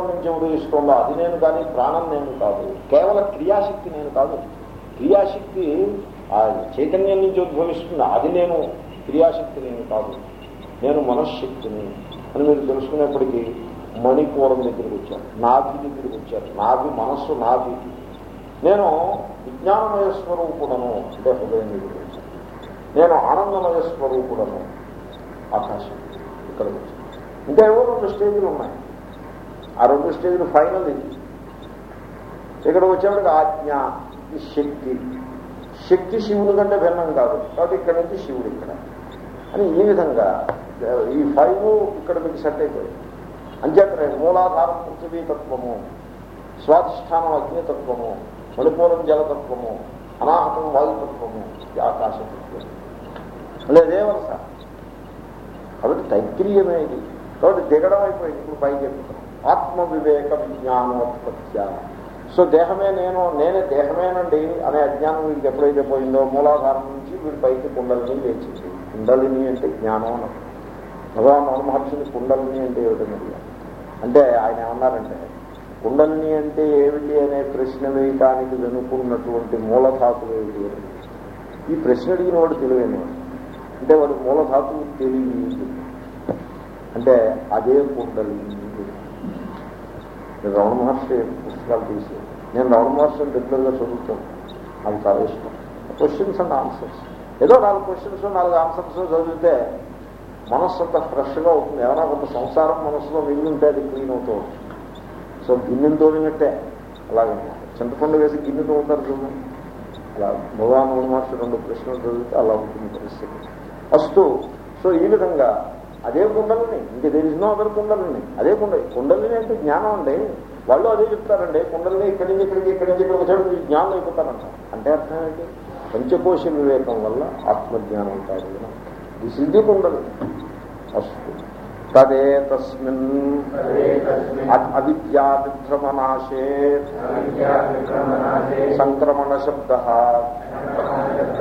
నుంచి ఉదయిస్తుందో? అది నేను కానీ ప్రాణం నేను కాదు. కేవలం క్రియాశక్తి నేను కాదు. క్రియాశక్తి ఆ చైతన్యం నుంచి ఉద్భవిస్తుంది అది నేను. క్రియాశక్తి నేను కాదు. నేను మనశ్శక్తిని. అని మీరు తెలుసుకునేప్పటికీ మణిపూరం దగ్గరికి వచ్చారు. నాభి దగ్గరికి వచ్చారు. నాభి మనస్సు నాభి. నేను విజ్ఞానమయ స్వరూపుడను. అంటే హృదయం దగ్గరికి వచ్చాను నేను ఆనందమయ స్వరూపుడను. ఆకాశం. ఇక్కడికి వచ్చాను. ఇంకా ఏవో రెండు స్టేజ్లు ఉన్నాయి? ఆ రెండు స్టేజ్లు ఫైనల్ ఇది. ఇక్కడ వచ్చేవాడికి ఆజ్ఞ ఈ శక్తి. శక్తి శివుని కంటే భిన్నం కాదు. కాబట్టి ఇక్కడ నుంచి శివుడు ఇక్కడ. అని ఈ విధంగా ఈ ఫైవ్ ఇక్కడ మీకు సెట్ అయిపోయింది. అంచేతనే మూలాధారం పృథివీ తత్వము స్వాధిష్టానం అగ్నితత్వము మణిపూరం జలతత్వము అనాహతం వాయుతత్వము ఈ ఆకాశతత్వం లేదేవరు సార్ కాబట్టి తైత్రీయమే ఇది. కాబట్టి దిగడం అయిపోయింది. ఇప్పుడు పైకి ఎక్కుతాం ఆత్మ వివేక విజ్ఞానోత్పత్య సో దేహమే నేను నేనే దేహమేనండి అనే అజ్ఞానం వీడికి ఎప్పుడైతే పోయిందో మూలాధారం నుంచి వీడి పైకి కుండలిని లేచింది. కుండలిని అంటే జ్ఞానం అని భగవాన్ నవన మహర్షిని కుండలిని అంటే ఏమిటని అంటే ఆయన ఏమన్నారంటే కుండలిని అంటే ఏమిటి అనే ప్రశ్న వేయటానికి వెనుకున్నటువంటి మూలధాతులు ఏమిటి ఈ ప్రశ్న అడిగిన వాడు. తెలివైన అంటే వాడు మూలధాతువు తెలియదు అంటే అదే కుండలిని రమణ మహర్షి పుస్తకాలు తీసి. నేను రమణ మహర్షిని రెగ్యులర్గా చదువుతాను. అది చాలా ఇష్టం. క్వశ్చన్స్ అండ్ ఆన్సర్స్ ఏదో నాలుగు క్వశ్చన్స్ నాలుగు ఆన్సర్స్ చదివితే మనస్సు అంత ఫ్రెష్గా అవుతుంది. ఏమైనా కొంత సంసారం మనస్సులో మిగిలి ఉంటే అది క్లీన్ అవుతూ ఉంటుంది. సో గిన్నెని తోడినట్టే అలాగనమాట చింతపండు వేసి గిన్నె తోగుతారు చూడండి అలా భగవాన్ మహర్షి రెండు ప్రశ్నలు చదివితే అలా ఉంటుంది పరిస్థితి. అస్తూ సో ఈ విధంగా అదే కుండలని ఇంక there is no other kundalini. అదే కుండ కుండలని అంటే జ్ఞానం అండి. వాళ్ళు అదే చెప్తారండి కుండలని ఇక్కడి నుంచి ఇక్కడికి ఇక్కడి నుంచి ఇక్కడ వచ్చాడు మీరు జ్ఞానం అయిపోతారంట. అంటే అర్థం ఏంటి? పంచకోశ వివేకం వల్ల ఆత్మజ్ఞానం కాదు. This is the kundali. First తదే తస్మిన్. అవిద్యా విభ్రమనాశే. సంక్రమణ శబ్ద.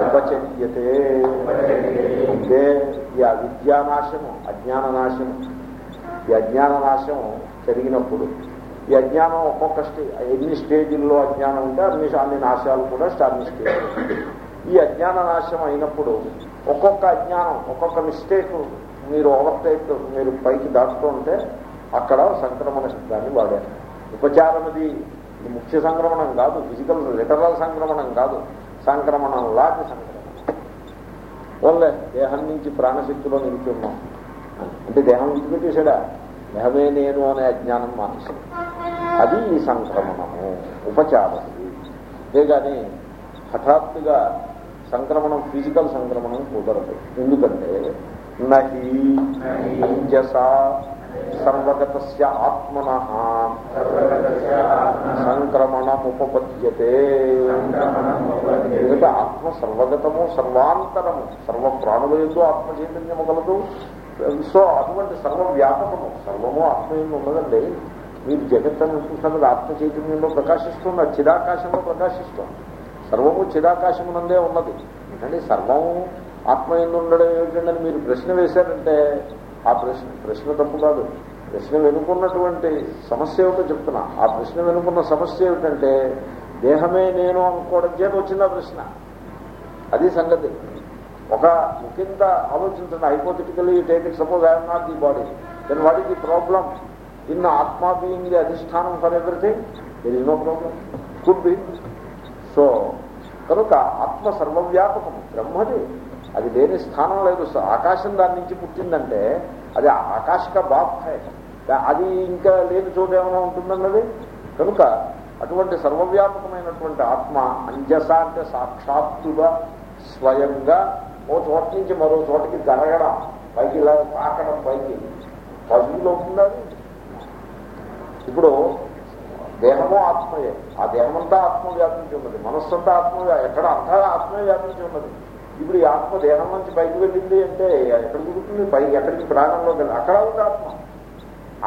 ఉపచర్యతే. అంటే ఈ అవిద్యానాశము అజ్ఞాన నాశము ఈ అజ్ఞాన నాశం జరిగినప్పుడు ఈ అజ్ఞానం ఒక్కొక్క స్టే ఎన్ని స్టేజీల్లో అజ్ఞానం ఉంటే అన్ని అన్ని నాశాలు కూడా స్టాబ్లిష్ చేయాలి ఈ అజ్ఞాన నాశం అయినప్పుడు ఒక్కొక్క అజ్ఞానం ఒక్కొక్క మిస్టేక్ మీరు ఓవర్టేక్ మీరు పైకి దాటుతూ ఉంటే అక్కడ సంక్రమణ శబ్దాన్ని వాడారు. ఉపచారం ఇది ముఖ్య సంక్రమణం కాదు ఫిజికల్ లిటరల్ సంక్రమణం కాదు. సంక్రమణం లాంటి సంక్రమణం. ఓన్లే దేహం నుంచి ప్రాణశక్తిలో నిలుచున్నాం. అంటే దేహం విడిచిపెట్టేశాడా దేహమే నేను అనే అజ్ఞానం మానసు అది ఈ సంక్రమణము ఉపచారం. అంతేగాని కానీ హఠాత్తుగా సంక్రమణం ఫిజికల్ సంక్రమణం కుదరదు. ఎందుకంటే నహి అంజస సర్వగత ఆత్మన. సంక్రమణముపపద్యతే. ఎందుకంటే ఆత్మ సర్వగతము సర్వాంతరము సర్వ ప్రాణుల ఆత్మ చైతన్యము కలదు. సో అటువంటి సర్వవ్యాపకము సర్వము ఆత్మ ఎందు ఉన్నదండి మీరు జగత్తను చూసినది ఆత్మ చైతన్యంలో ప్రకాశిస్తుంది చిదాకాశంలో ప్రకాశిస్తుంది. సర్వము చిదాకాశమునందే ఉన్నది. ఎందుకంటే సర్వము ఆత్మ ఉండడం ఏమిటండి మీరు ప్రశ్న వేశారంటే ఆ ప్రశ్న ప్రశ్న తప్పు కాదు. ప్రశ్న వెనుకున్నటువంటి సమస్య ఏమిటో చెప్తున్నా. ఆ ప్రశ్న వెనుకున్న సమస్య ఏమిటంటే దేహమే నేను అనుకోవడం చేత వచ్చింది ఆ ప్రశ్న? అది సంగతి. ఒక ముఖ్యంత ఆలోచించండి. Hypothetically take it suppose I'm not the body then what is the problem in atma being the adhishthanam for everything there is no problem could be so కనుక ఆత్మ సర్వవ్యాపకము. బ్రహ్మది. అది లేని స్థానం లేదు. ఆకాశం దాని నుంచి పుట్టిందంటే అది ఆకాశక బాప్ అది ఇంకా లేని చోటు ఏమైనా ఉంటుందన్నది? కనుక అటువంటి సర్వవ్యాపకమైనటువంటి ఆత్మ అంజస అంటే సాక్షాత్తుగా స్వయంగా ఓ చోట నుంచి మరో చోటకి జరగడం పైకి ఇలా తాకడం పైకి. పదువులో ఉంటుందా ఇప్పుడు దేహము ఆత్మయే. ఆ దేహమంతా ఆత్మ వ్యాపించి ఉన్నది. మనస్సంతా ఆత్మ ఎక్కడ అంతా ఆత్మే వ్యాపించి ఉన్నది. ఇప్పుడు ఈ ఆత్మ దేహం నుంచి పైకి వెళ్ళింది అంటే ఎక్కడ దిగుతుంది? పై ఎక్కడికి ప్రాణంలో వెళ్ళి అక్కడ ఉంది ఆత్మ.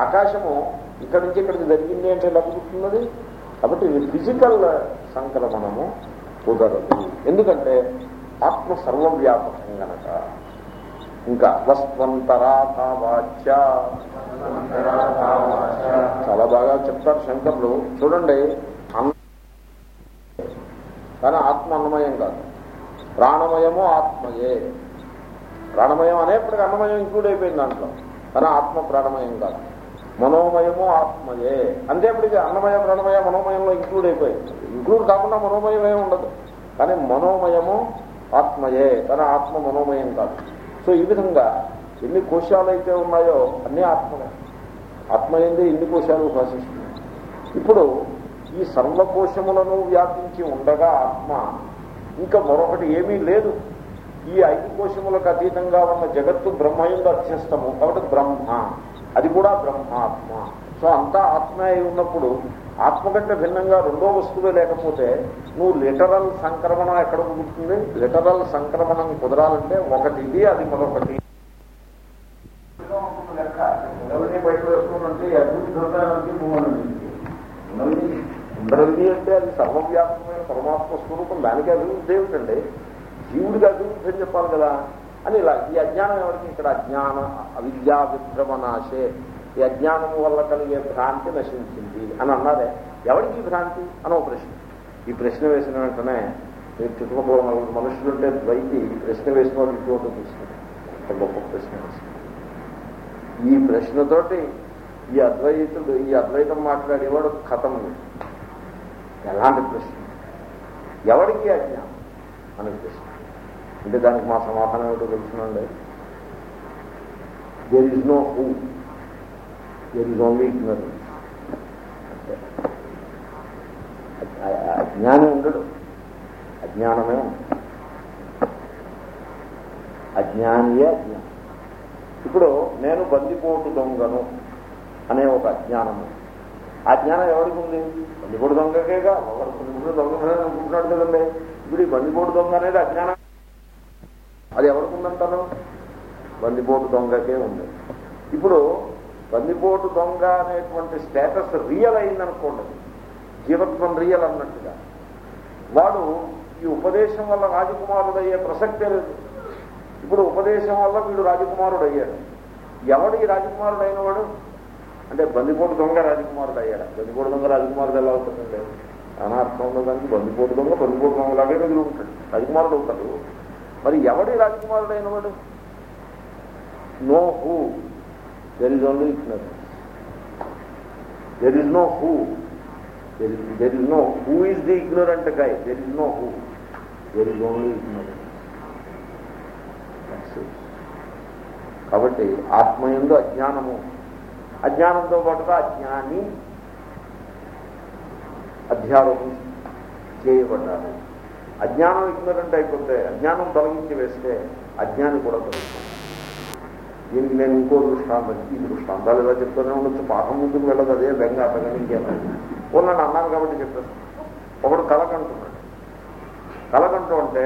ఆకాశము ఇక్కడి నుంచి ఇక్కడికి జరిగింది అంటే ఎలా కుదురుతున్నది? కాబట్టి ఇది ఫిజికల్ సంక్రమణము కుదరదు. ఎందుకంటే ఆత్మ సర్వవ్యాపకం గనక. ఇంకా వస్త్వంతరాథావాచ్య చాలా బాగా చెప్తారు శంకర్లు. చూడండి అన్న కానీ ఆత్మ అన్నమయం కాదు. ప్రాణమయము ఆత్మయే. ప్రాణమయం అనేప్పటికీ అన్నమయం ఇంక్లూడ్ అయిపోయింది దాంట్లో. కానీ ఆత్మ ప్రాణమయం కాదు. మనోమయము ఆత్మయే. అంతేప్పటికీ అన్నమయ ప్రాణమయ మనోమయంలో ఇంక్లూడ్ అయిపోయింది. ఇంక్లూడ్ కాకుండా మనోమయమే ఉండదు. కానీ మనోమయము ఆత్మయే. కానీ ఆత్మ మనోమయం కాదు. సో ఈ విధంగా ఎన్ని కోశాలు అయితే ఉన్నాయో అన్నీ ఆత్మలే. ఆత్మ ఏంది ఎన్ని కోశాలు భాషిస్తున్నాయి ఇప్పుడు ఈ సర్వకోశములను వ్యాపించి ఉండగా ఆత్మ ఇంకా మరొకటి ఏమీ లేదు. ఈ ఐదు కోశములకు అతీతంగా ఉన్న జగత్తు బ్రహ్మయుందు అధ్యస్తము కాబట్టి బ్రహ్మ. అది కూడా బ్రహ్మాత్మ. సో అంతా ఆత్మ అయి ఉన్నప్పుడు ఆత్మ కంటే భిన్నంగా రెండో వస్తువే లేకపోతే నువ్వు లిటరల్ సంక్రమణం ఎక్కడ కుదురుతుంది? లిటరల్ సంక్రమణం కుదరాలంటే ఒకటి ఇది అది మరొకటి ఉండవిని బయట వేసుకుంటే అభివృద్ధి దొరకడానికి ఉండవిని ఉండవిని అంటే అది సర్వవ్యాపకమైన పరమాత్మ స్వరూపం. దానికి అభివృద్ధి ఏమిటండి? జీవుడికి అభివృద్ధి అని చెప్పాలి కదా. అని ఇలా ఈ అజ్ఞానం ఎవరికి? ఇక్కడ అజ్ఞాన అవిద్యా విభ్రమనాశే. ఈ అజ్ఞానం వల్ల కలిగే భ్రాంతి నశించింది అని అన్నారే. ఎవరికి ఈ భ్రాంతి? అనో ప్రశ్న. ఈ ప్రశ్న వేసిన వెంటనే మీరు చుట్టుపక్కల నలుగురు మనుషులుంటే ద్వైతి ఈ ప్రశ్న వేసిన వాళ్ళు ఇటువంటి తీసుకుంటారు గొప్ప ప్రశ్న ఈ ప్రశ్నతోటి ఈ అద్వైతుడు ఈ అద్వైతం మాట్లాడేవాడు కథం ఎలాంటి ప్రశ్న? ఎవరికి అజ్ఞానం అని ప్రశ్న. అంటే దానికి మా సమాధానం ఏమిటో తెలుసునండి. There is no who there is only ignorance అజ్ఞానం ఉండడు అజ్ఞానమే అజ్ఞానియే అజ్ఞానం ఇప్పుడు నేను బందిపోటు దొంగను అనే ఒక అజ్ఞానము ఆ జ్ఞానం ఎవరికి ఉంది? బందిపోటు దొంగకేగా? ఒకరు బందిపోటు దొంగ అనుకుంటున్నాడు కదండి. ఇప్పుడు ఈ బందిపోటు దొంగ అనేది అజ్ఞానం అది ఎవరికి ఉందంటాను బందిపోటు దొంగకే ఉంది. ఇప్పుడు బందిపోటు దొంగ అనేటువంటి స్టేటస్ రియల్ అయిందనుకోండి. జీవత్వం రియల్ అన్నట్టుగా. వాడు ఈ ఉపదేశం వల్ల రాజకుమారుడు అయ్యే ప్రసక్తే లేదు. ఇప్పుడు ఉపదేశం వల్ల వీడు రాజకుమారుడు అయ్యాడు ఎవడు ఈ రాజకుమారుడు అయినవాడు అంటే బందిపోటు దొంగ రాజకుమారుడు అయ్యాడు. బందిపోటు దొంగ రాజకుమారుడు ఎలా అవుతుందండి? అనార్థం ఉన్నదానికి బందిపోటు దొంగ బందిపోటు దొంగలాగే ఎదురు ఉంటాడు. రాజకుమారుడు అవుతాడు. మరి ఎవడి రాజకుమారుడు అయినవాడు no who. There is only ignorance there is no who there is there is no who is the ignorant guy there is no who there is only ignorance కాబట్టి ఆత్మయందు అజ్ఞానము. అజ్ఞానంతో పాటుగా అజ్ఞాని అధ్యారోపణ చేయబడ్డారు అజ్ఞానం ఇగ్నరెంట్ అయిపోతే అజ్ఞానం తొలగించి వేస్తే అజ్ఞాని కూడా తొలగిస్తాను దీనికి నేను ఇంకో దృష్టాంతం ఈ దృష్టాంతాలు ఎలా చెప్తూనే ఉండొచ్చు. పాఠం ముందుకు వెళ్ళదు అదే బెంగ అతగని ఇంకేమో నన్ను అన్నాను కాబట్టి చెప్పాను ఒకడు కలకంటున్నాడు. కలకంటూ అంటే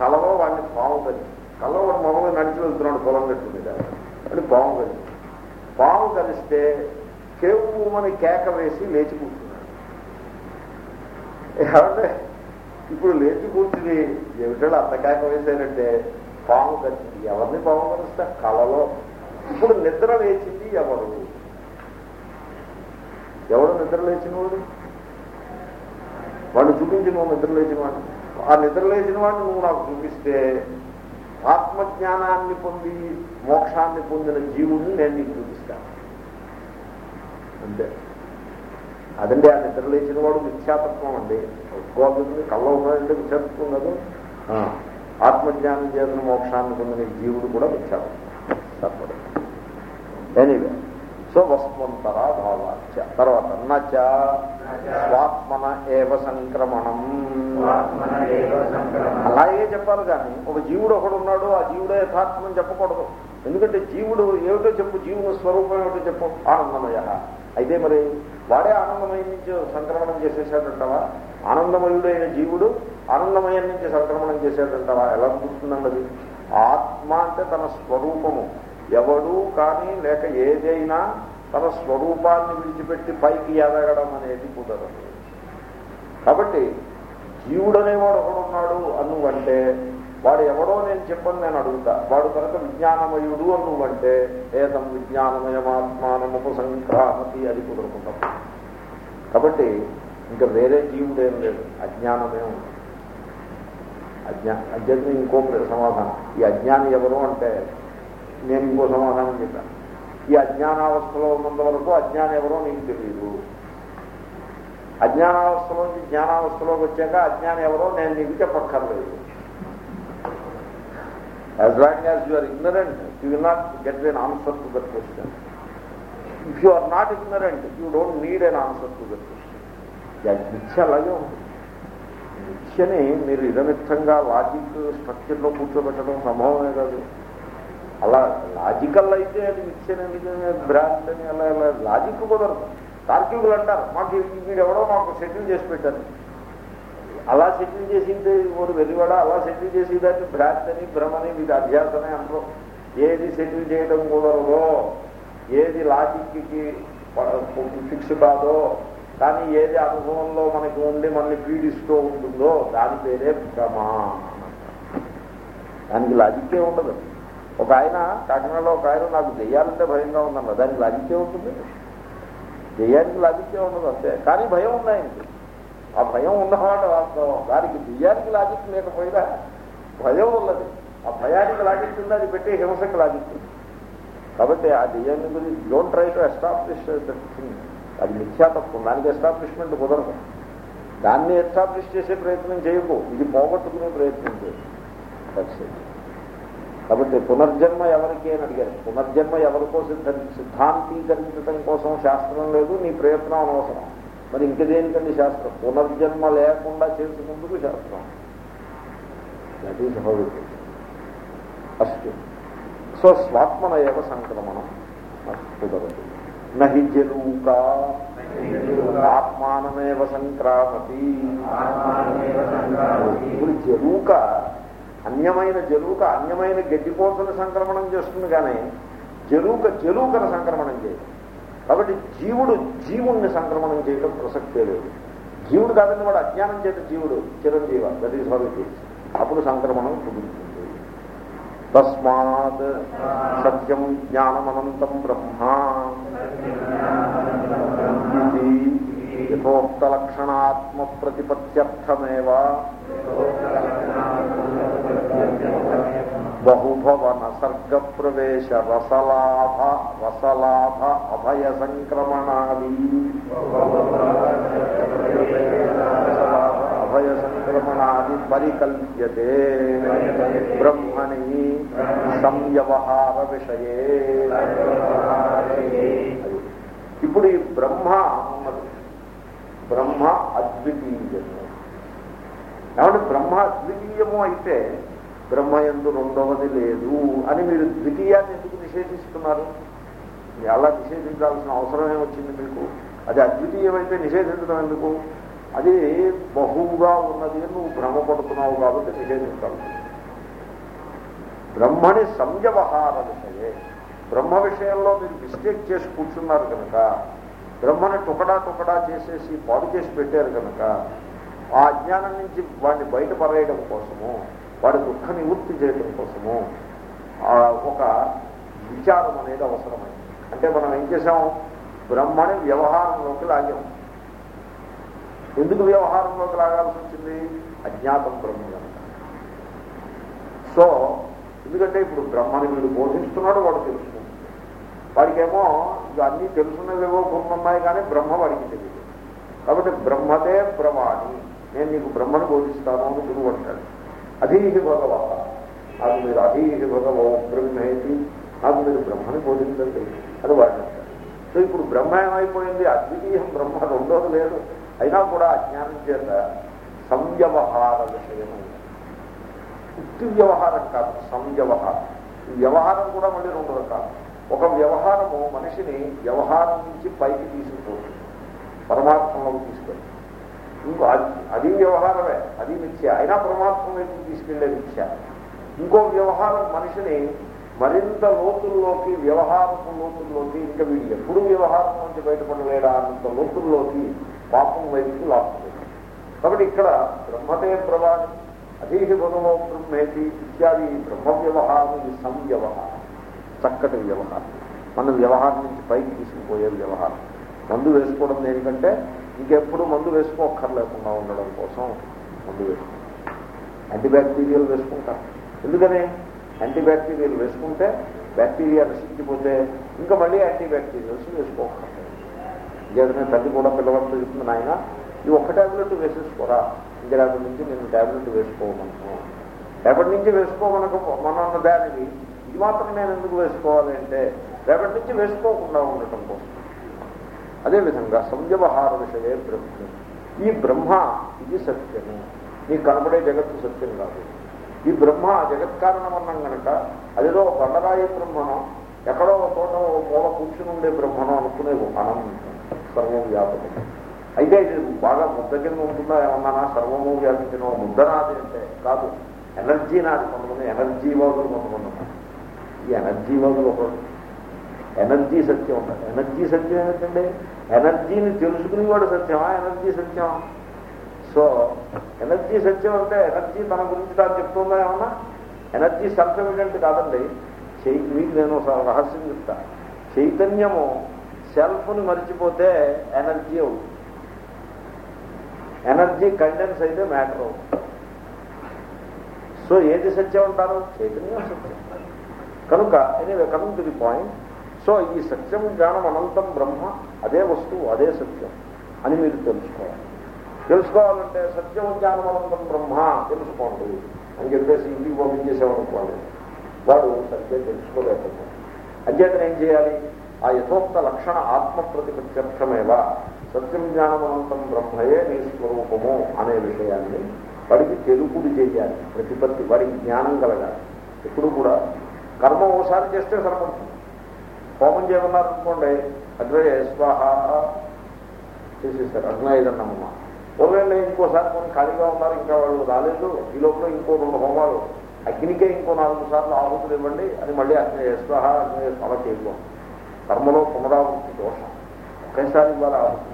కలలో వాడిని పాము కలిసి కలలో వాడు మామూలుగా నడిచి వెళ్తున్నాడు పొలం పెట్టుకుంది మీద అది పాము పాము కలిస్తే కేవుమని కేక వేసి లేచి కూర్చున్నాడు. ఏమంటే ఇప్పుడు లేచి కూర్చుని ఏమిటో అంత కేక వేశారంటే పాము కలిసింది ఎవరిని పాము కలిస్తే కలలో. ఇప్పుడు నిద్ర లేచింది ఎవరు? ఎవడు నిద్ర లేచిన వాడు వాడు చూపించిన నిద్ర లేచిన వాడు ఆ నిద్ర లేచిన వాడిని నువ్వు నాకు చూపిస్తే ఆత్మజ్ఞానాన్ని పొంది మోక్షాన్ని పొందిన జీవుడిని నేను నీకు చూపిస్తాను. అంతే. అదండి ఆ నిద్ర లేచిన వాడు మిథ్యాతత్వం అండి. ఒప్పుకోవాలి కళ్ళ ఉన్నాడంటే మిథ్యాతత్వం కాదు. ఆత్మజ్ఞానం చేసిన మోక్షాన్ని పొందిన జీవుడు కూడా మిథ్యాతత్వం. తప్పదు ఎనీవే సో వస్వంతరా భావాచ. తర్వాత నచ స్వాత్మన ఏవ సంక్రమణం. అలాగే చెప్పాలి కానీ ఒక జీవుడు ఒకడు ఉన్నాడో ఆ జీవుడే యథార్థమని చెప్పకూడదు. ఎందుకంటే జీవుడు ఏమిటో చెప్పు జీవుని స్వరూపం ఏమిటో చెప్పు. ఆనందమయ. అయితే మరి వాడే ఆనందమయం నుంచి సంక్రమణం చేసేసాడంటావా? ఆనందమయుడైన జీవుడు ఆనందమయం నుంచి సంక్రమణం చేసేటంటావా ఎలా గుర్తుందండి ఆత్మ అంటే తన స్వరూపము. ఎవడు కానీ లేక ఏదైనా తన స్వరూపాన్ని విడిచిపెట్టి పైకి ఎదగడం అనేది కుదరదు. కాబట్టి జీవుడు అనేవాడు ఒకడున్నాడు అనువంటే వాడు ఎవడో నేను చెప్పను నేను అడుగుతా. వాడు కనుక విజ్ఞానమయుడు అని నువ్వంటే ఏతం విజ్ఞానమయమాత్మానముపసంక్రామతి అది కుదురుకుంటాం కాబట్టి ఇంకా వేరే జీవుడేం లేదు అజ్ఞానమే ఉంది. అజ్ఞా అజ్ఞాని ఇంకో సమాధానం. ఈ అజ్ఞాని ఎవరు అంటే నేను ఇంకో సమాధానం చెప్పాను ఈ అజ్ఞానావస్థలో ఉన్నంత వరకు అజ్ఞానం ఎవరో నీకు తెలియదు. అజ్ఞానావస్థలోంచి జ్ఞానావస్థలోకి వచ్చాక అజ్ఞానం ఎవరో నేను నీకు చెప్పక్కర్లేదు. As long as you are ignorant you will not get an answer to that question if you are not ignorant you don't need an answer to that question మిథ్య అలాగే ఉంటుంది మిథ్యని మీరు ఇదమిత్తంగా లాజిక్ స్ట్రక్చర్లో కూర్చోబెట్టడం సంభవమే కాదు అలా లాజికల్ అయితే అది మిథ్యని భ్రాంత్ అని అలా అలా లాజిక్ కుదరదు తార్కికులు అంటారు మాకు వీడు ఎవడో మాకు సెటిల్ చేసి పెట్టారు అలా సెటిల్ చేసింది వాడు వెలివాడ? అలా సెటిల్ చేసేదాన్ని భ్రాంతని భ్రమని వీటి అభ్యాసమే అంటారు ఏది సెటిల్ చేయడం కుదరదో ఏది లాజిక్కి ఫిక్స్ కాదో కానీ ఏది అనుభవంలో మనకి ఉండి మనల్ని పీడిస్తూ ఉంటుందో దాని పేరే భ్రమ. దానికి లాజిక్కే ఉండదు. ఒక ఆయన కాకినాడలో ఒక ఆయన నాకు దెయ్యాలంటే భయంగా ఉందన్న దానికి లాజిక్కే ఉంటుంది. దెయ్యానికి లాజిక్కే ఉండదు అంతే. కానీ భయం ఉంది ఆయనకి. ఆ భయం ఉన్నమాట వాస్తవం దానికి బియ్యానికి లాజిక్ లేకపోయినా భయం ఉన్నది. ఆ భయానికి లాజిక్ ఉంది? అది పెట్టే హింసకు లాజిక్ ఉంది. కాబట్టి ఆ డిజైన్ గురించి డోంట్ ట్రై టు ఎస్టాబ్లిష్ అది మిథ్యాతత్వం దానికి ఎస్టాబ్లిష్మెంట్ కుదరదు. దాన్ని ఎస్టాబ్లిష్ చేసే ప్రయత్నం చేయకు. ఇది పోగొట్టుకునే ప్రయత్నం చేయకు కాబట్టి పునర్జన్మ ఎవరికి అని అడిగారు. పునర్జన్మ ఎవరికో సిద్ధ సిద్ధాంతీకరించడం కోసం శాస్త్రం లేదు. నీ ప్రయత్నం అనవసరం. మరి ఇంక దేనికండి శాస్త్రం? పునర్జన్మ లేకుండా చేసుకుందుకు శాస్త్రం. దట్ ఈస్ హౌ ఇట్ అస్తు. సో స్వాత్మన ఏవ సంక్రమణం కుదరదు నహి జలూక ఆత్మానమేవ సంక్రామతి. ఇప్పుడు జలూక అన్యమైన జలుక అన్యమైన గడ్డిపోతను సంక్రమణం చేస్తుంది కానీ జలుక జలూకను సంక్రమణం చేయదు. కాబట్టి జీవుడు జీవుణ్ణి సంక్రమణం చేయడం ప్రసక్తే లేదు. జీవుడు కాదని వాడు అజ్ఞానం చేత జీవుడు Chiranjeeva that is how it is అప్పుడు సంక్రమణం కుదురుతుంది. తస్మాత్ సత్యం జ్ఞానమనంతం బ్రహ్మ ఇది యథోక్తలక్షణాత్మ ప్రతిపత్యర్థమేవ బహుభవన సర్గ ప్రవేశ రసలాభ రసలాభ అభయ సంక్రమణాది అభయ సంక్రమణాది పరికల్ప్యతే. బ్రహ్మణి సంవ్యవహార విషయే ఇప్పుడు ఈ బ్రహ్మ బ్రహ్మ అద్వితీయము. కాబట్టి బ్రహ్మ అద్వితీయము అయితే బ్రహ్మయందు రెండవది లేదు అని మీరు ద్వితీయాన్ని ఎందుకు నిషేధిస్తున్నారు? అలా నిషేధించాల్సిన అవసరమే వచ్చింది మీకు? అది అద్వితీయమైతే నిషేధించడం ఎందుకు? అది బహువుగా ఉన్నది అని నువ్వు భ్రమపడుతున్నావు కాబట్టి నిషేధించాలి. బ్రహ్మని సంవ్యవహార విషయే. బ్రహ్మ విషయంలో మీరు మిస్టేక్ చేసి కూర్చున్నారు కనుక బ్రహ్మని టుకడా టుకడా చేసేసి పాడు చేసి పెట్టారు కనుక ఆ అజ్ఞానం నుంచి వాడిని బయటపడేయడం కోసము వాడి దుఃఖ నివృత్తి చేయడం కోసము ఒక విచారం అనేది అవసరమైంది. అంటే మనం ఏం చేసాం బ్రహ్మని వ్యవహారంలోకి లాగాం. ఎందుకు వ్యవహారంలోకి లాగాల్సి వచ్చింది? అజ్ఞాతం బ్రహ్మ సో ఎందుకంటే ఇప్పుడు బ్రహ్మని వీడు బోధిస్తున్నాడు వాడు తెలుసుకుంటుంది వాడికేమో ఇక అన్నీ తెలుసున్నవేవో కొన్ని కానీ బ్రహ్మ వాడికి తెలియదు. కాబట్టి బ్రహ్మదే ప్రవాణి నేను నీకు బ్రహ్మను బోధిస్తాను అని గురువు అంటాడు. అధీహి భగవ. అది మీరు అధీహి భగవో బ్రహ్మేతి అది మీరు బ్రహ్మని బోధించండి అని వాడు సో ఇప్పుడు బ్రహ్మ ఏమైపోయింది అద్వితీయం బ్రహ్మ రెండోది లేదు. అయినా కూడా అజ్ఞానం చేత సంవ్యవహార విషయమైంది ఉత్తి వ్యవహారం కాదు సంవ్యవహారం. వ్యవహారం కూడా మళ్ళీ రెండు రకాలు ఒక వ్యవహారము మనిషిని వ్యవహారం నుంచి పైకి తీసుకుపోతుంది. పరమాత్మలోకి తీసుకెళ్తుంది. ఇంకో అది వ్యవహారమే. అది మిథ్య. అయినా పరమాత్మ వైపు తీసుకెళ్ళే మిథ్య. ఇంకో వ్యవహారం మనిషిని మరింత లోతుల్లోకి వ్యవహారపు లోతుల్లోకి ఇంకా వీడు ఎప్పుడు వ్యవహారం నుంచి బయటపడలేడా అంత లోతుల్లోకి పాపం వైపుకి లాస్తుంది కాబట్టి ఇక్కడ బ్రహ్మతే ప్రవాణి అధీహి భగవో బ్రహ్మేతి ఇత్యాది బ్రహ్మ వ్యవహారం ఇది సంవ్యవహారం చక్కటి వ్యవహారం. మన వ్యవహారం నుంచి పైకి తీసుకుపోయే వ్యవహారం. మందు వేసుకోవడం దేనికంటే ఇంకెప్పుడు మందు వేసుకోక్కర్లేకుండా ఉండడం కోసం మందు వేసుకుంటాం యాంటీబ్యాక్టీరియల్ వేసుకుంటాం. ఎందుకని? యాంటీబ్యాక్టీరియల్ వేసుకుంటే బ్యాక్టీరియా నశించిపోతే ఇంకా మళ్ళీ యాంటీబ్యాక్టీరియల్స్ వేసుకోక్కర్లేదు. ఇంకేదైనా తల్లి కూడా పిల్లవాడితో చెప్తుంది ఆయన ఈ ఒక్క ట్యాబ్లెట్ వేసేసుకోరా? ఇంకా రేపటి నుంచి నేను ట్యాబ్లెట్ వేసుకోమన్నాను రేపటి నుంచి వేసుకోమనక మన దానికి ఇది మాత్రం నేను ఎందుకు వేసుకోవాలి అంటే రేపటి నుంచి వేసుకోకుండా ఉండటం కోసం. అదేవిధంగా సంవ్యవహార విషయే బ్రహ్మ. ఈ బ్రహ్మ ఇది సత్యము. నీకు కనబడే జగత్తు సత్యం కాదు. ఈ బ్రహ్మ జగత్ కారణం అన్నాం కనుక అదేదో బండరాయి బ్రహ్మను ఎక్కడో ఒక చోట మూల కూర్చుని ఉండే బ్రహ్మను అనుకునే మనం సర్వం వ్యాపకం. అయితే ఇది బాగా ముద్ద కింద ఉంటుందా ఏమన్నా సర్వము వ్యాపించిన ముద్ద నాది అంటే కాదు. ఎనర్జీ నాది కొంతమంది ఎనర్జీ వాదులు కొంతమంది ఈ ఎనర్జీ వాదులు ఒకటి ఎనర్జీ సత్యం ఉంటారు ఎనర్జీ సత్యం ఏమిటండి ఎనర్జీని తెలుసుకునేవాడు సత్యమా? ఎనర్జీ సత్యమా? సో ఎనర్జీ సత్యం అంటే ఎనర్జీ తన గురించి తాను చెప్తుందా ఏమన్నా? ఎనర్జీ సెల్ఫ్ ఎవిడెంట్ కాదండి చై మీకు నేను రహస్యం చెప్తా. చైతన్యము సెల్ఫ్ని మర్చిపోతే ఎనర్జీ అవుతుంది. ఎనర్జీ కండెన్స్ అయితే మ్యాటర్ అవుతుంది. సో ఏది సత్యం అంటారు? చైతన్యం సత్యం. కనుక anyway coming to the point so ఈ సత్యం జ్ఞానం అనంతం బ్రహ్మ అదే వస్తువు అదే సత్యం అని మీరు తెలుసుకోవాలి. తెలుసుకోవాలంటే సత్యం జ్ఞానం అనంతం బ్రహ్మ తెలుసుకోండి. అని చెప్పేసి ఇంటికి పంపించేసామనుకోండి వాడు సత్యం తెలుసుకోలేకపోతే అధ్యతన ఏం చేయాలి? ఆ యథోక్త లక్షణ ఆత్మ ప్రతిపత్యర్థమేవా సత్యం జ్ఞానమనంతం బ్రహ్మయే నీ స్వరూపము అనే విషయాన్ని వాడికి తెలుపుడు చేయాలి. ప్రతిపత్తి వాడికి జ్ఞానం కలగాలి. ఎప్పుడు కూడా. కర్మ ఓసారి చేస్తే సరిపడుతుంది. హోమం చేయమన్నారనుకోండి అడ్వే స్వాహ చేసేస్తారు అగ్నాయుధన్నమ్మ పోలేండి ఇంకోసారి కొన్ని ఖాళీగా ఉన్నారు ఇంకా వాళ్ళు రాలేదు ఈ లోపల ఇంకో రెండు హోమాలు అగ్నికే ఇంకో నాలుగు సార్లు ఆహుతులు ఇవ్వండి అని మళ్ళీ అగ్నేయ స్వాహ అగ్నేయ అలా చేయడం కర్మలో పునరావృత్తి దోషం ఒకేసారి ఇవ్వాలి ఆహుతి.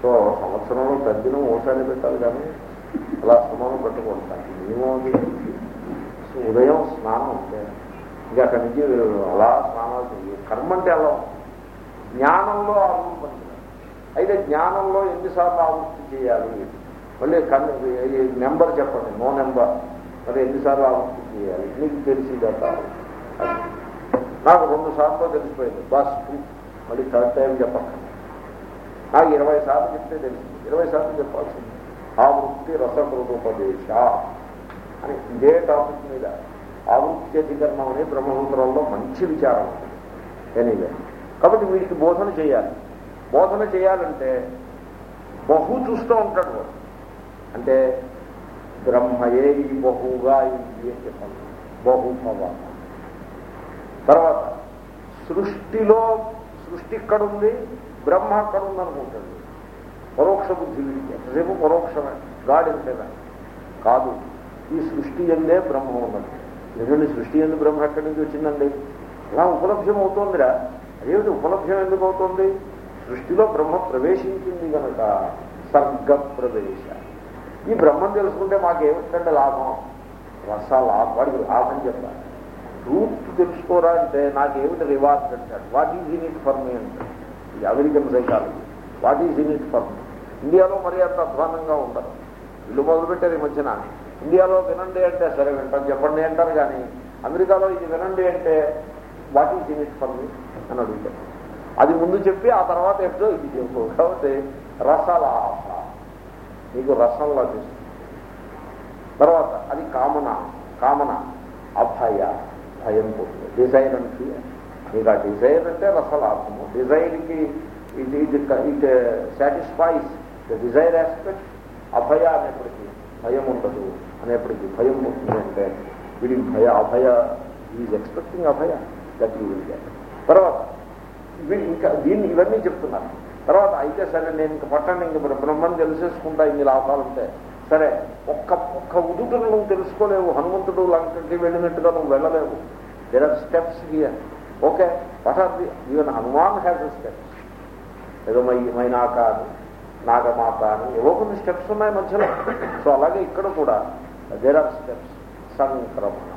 సో సంవత్సరంలో తగ్గిన ఓసారి పెట్టాలి కానీ అలా సమానం పెట్టుకుంటాను నియమం ఉదయం స్నానం అంటే ఇంకా అక్కడి నుంచి అలా స్నానాలు కర్మ అంటే అలా ఉంటుంది. జ్ఞానంలో ఆవృత్తి అయితే జ్ఞానంలో ఎన్నిసార్లు ఆవృత్తి చేయాలి? మళ్ళీ కన్ నెంబర్ చెప్పండి. No number. మరి ఎన్నిసార్లు ఆవృత్తి చేయాలి? మీకు తెలిసిదట నాకు రెండు సార్లు తెలిసిపోయింది. బస్ మళ్ళీ థర్డ్ టైం చెప్పండి నాకు ఇరవై సార్లు చెప్తే తెలిసింది. ఇరవై సార్లు చెప్పాల్సింది. ఆవృత్తి రసమృతోపదేశ అని ఇదే టాపిక్ మీద ఆవృత్తి అధికరణం అనే బ్రహ్మసూత్రంలో మంచి విచారం ఉంది. ఎనీవే కాబట్టి వీడికి బోధన చేయాలి. బోధన చేయాలంటే బహు చూస్తూ ఉంటాడు వాడు. అంటే బ్రహ్మయే ఈ బహుగా ఇది అని చెప్పాలి. బహుభవ. తర్వాత సృష్టిలో సృష్టి ఇక్కడుంది బ్రహ్మ అక్కడ ఉందనుకుంటాడు పరోక్ష బుద్ధి వీడికి ఎంతసేపు పరోక్షమే? గాడి ఉంటేదా కాదు. ఈ సృష్టి ఎందే బ్రహ్మ ఉన్నది. ఎందుకంటే సృష్టి ఎందు బ్రహ్మ ఎక్కడి నుంచి వచ్చిందండి? అలా ఉపలభ్యం అవుతోందిరా అదేమిటి ఉపలభ్యం ఎందుకు అవుతోంది సృష్టిలో బ్రహ్మ ప్రవేశించింది కనుక సర్గ ప్రవేశ ఈ బ్రహ్మం తెలుసుకుంటే మాకేమిటంటే లాభం? రస లాభం వాడికి లాభం చెప్పాలి. ట్రూత్ తెలుసుకోరా అంటే నాకేమిటి రివార్డ్ అంటాడు. What is in it for me అంటాడు ఇది American psychology. What is in it for me ఇండియాలో మరి అంత అధ్వానంగా ఉండదు. ఇల్లు మొదలుపెట్టారు ఈ మధ్యన. ఇండియాలో వినండి అంటే సరే వింటారు చెప్పండి అంటారు కానీ అమెరికాలో ఇది వినండి అంటే what is in it for me అని అడుగుతాడు. అది ముందు చెప్పి ఆ తర్వాత ఎప్పుడో ఇది చెప్పు. కాబట్టి రసలాభ నీకు రసం లభిస్తుంది తర్వాత అది కామన కామన అభయ భయం పోతుంది. డిజైర్ అని మీకు ఆ డిజైర్ అంటే రసలాభము డిజైర్కి ఇది ఇది it satisfies the desire aspect అభయ అనేప్పటికీ భయం ఉండదు. అనేప్పటికీ భయం పోతుంది అంటే వీడికి భయ అభయ is expecting abhaya. That you will get తర్వాత ఇంకా దీన్ని ఇవన్నీ చెప్తున్నారు తర్వాత అయితే సరే నేను ఇంక పట్టండి ఇంక బ్రహ్మం తెలిసేసుకుంటా ఇన్ని లాభాలు ఉంటాయి సరే ఒక్క ఒక్క ఉదుటను నువ్వు తెలుసుకోలేవు. హనుమంతుడు లంకకి వెళ్ళినట్టుగా నువ్వు వెళ్ళలేవు. There are steps here okay what are the even Hanuman has steps ఏదో మై మైనాక అని నాగమాత అని ఏవో కొన్ని స్టెప్స్ ఉన్నాయి మధ్యలో. సో అలాగే ఇక్కడ కూడా దేర్ ఆర్ స్టెప్స్ సంక్రమణ.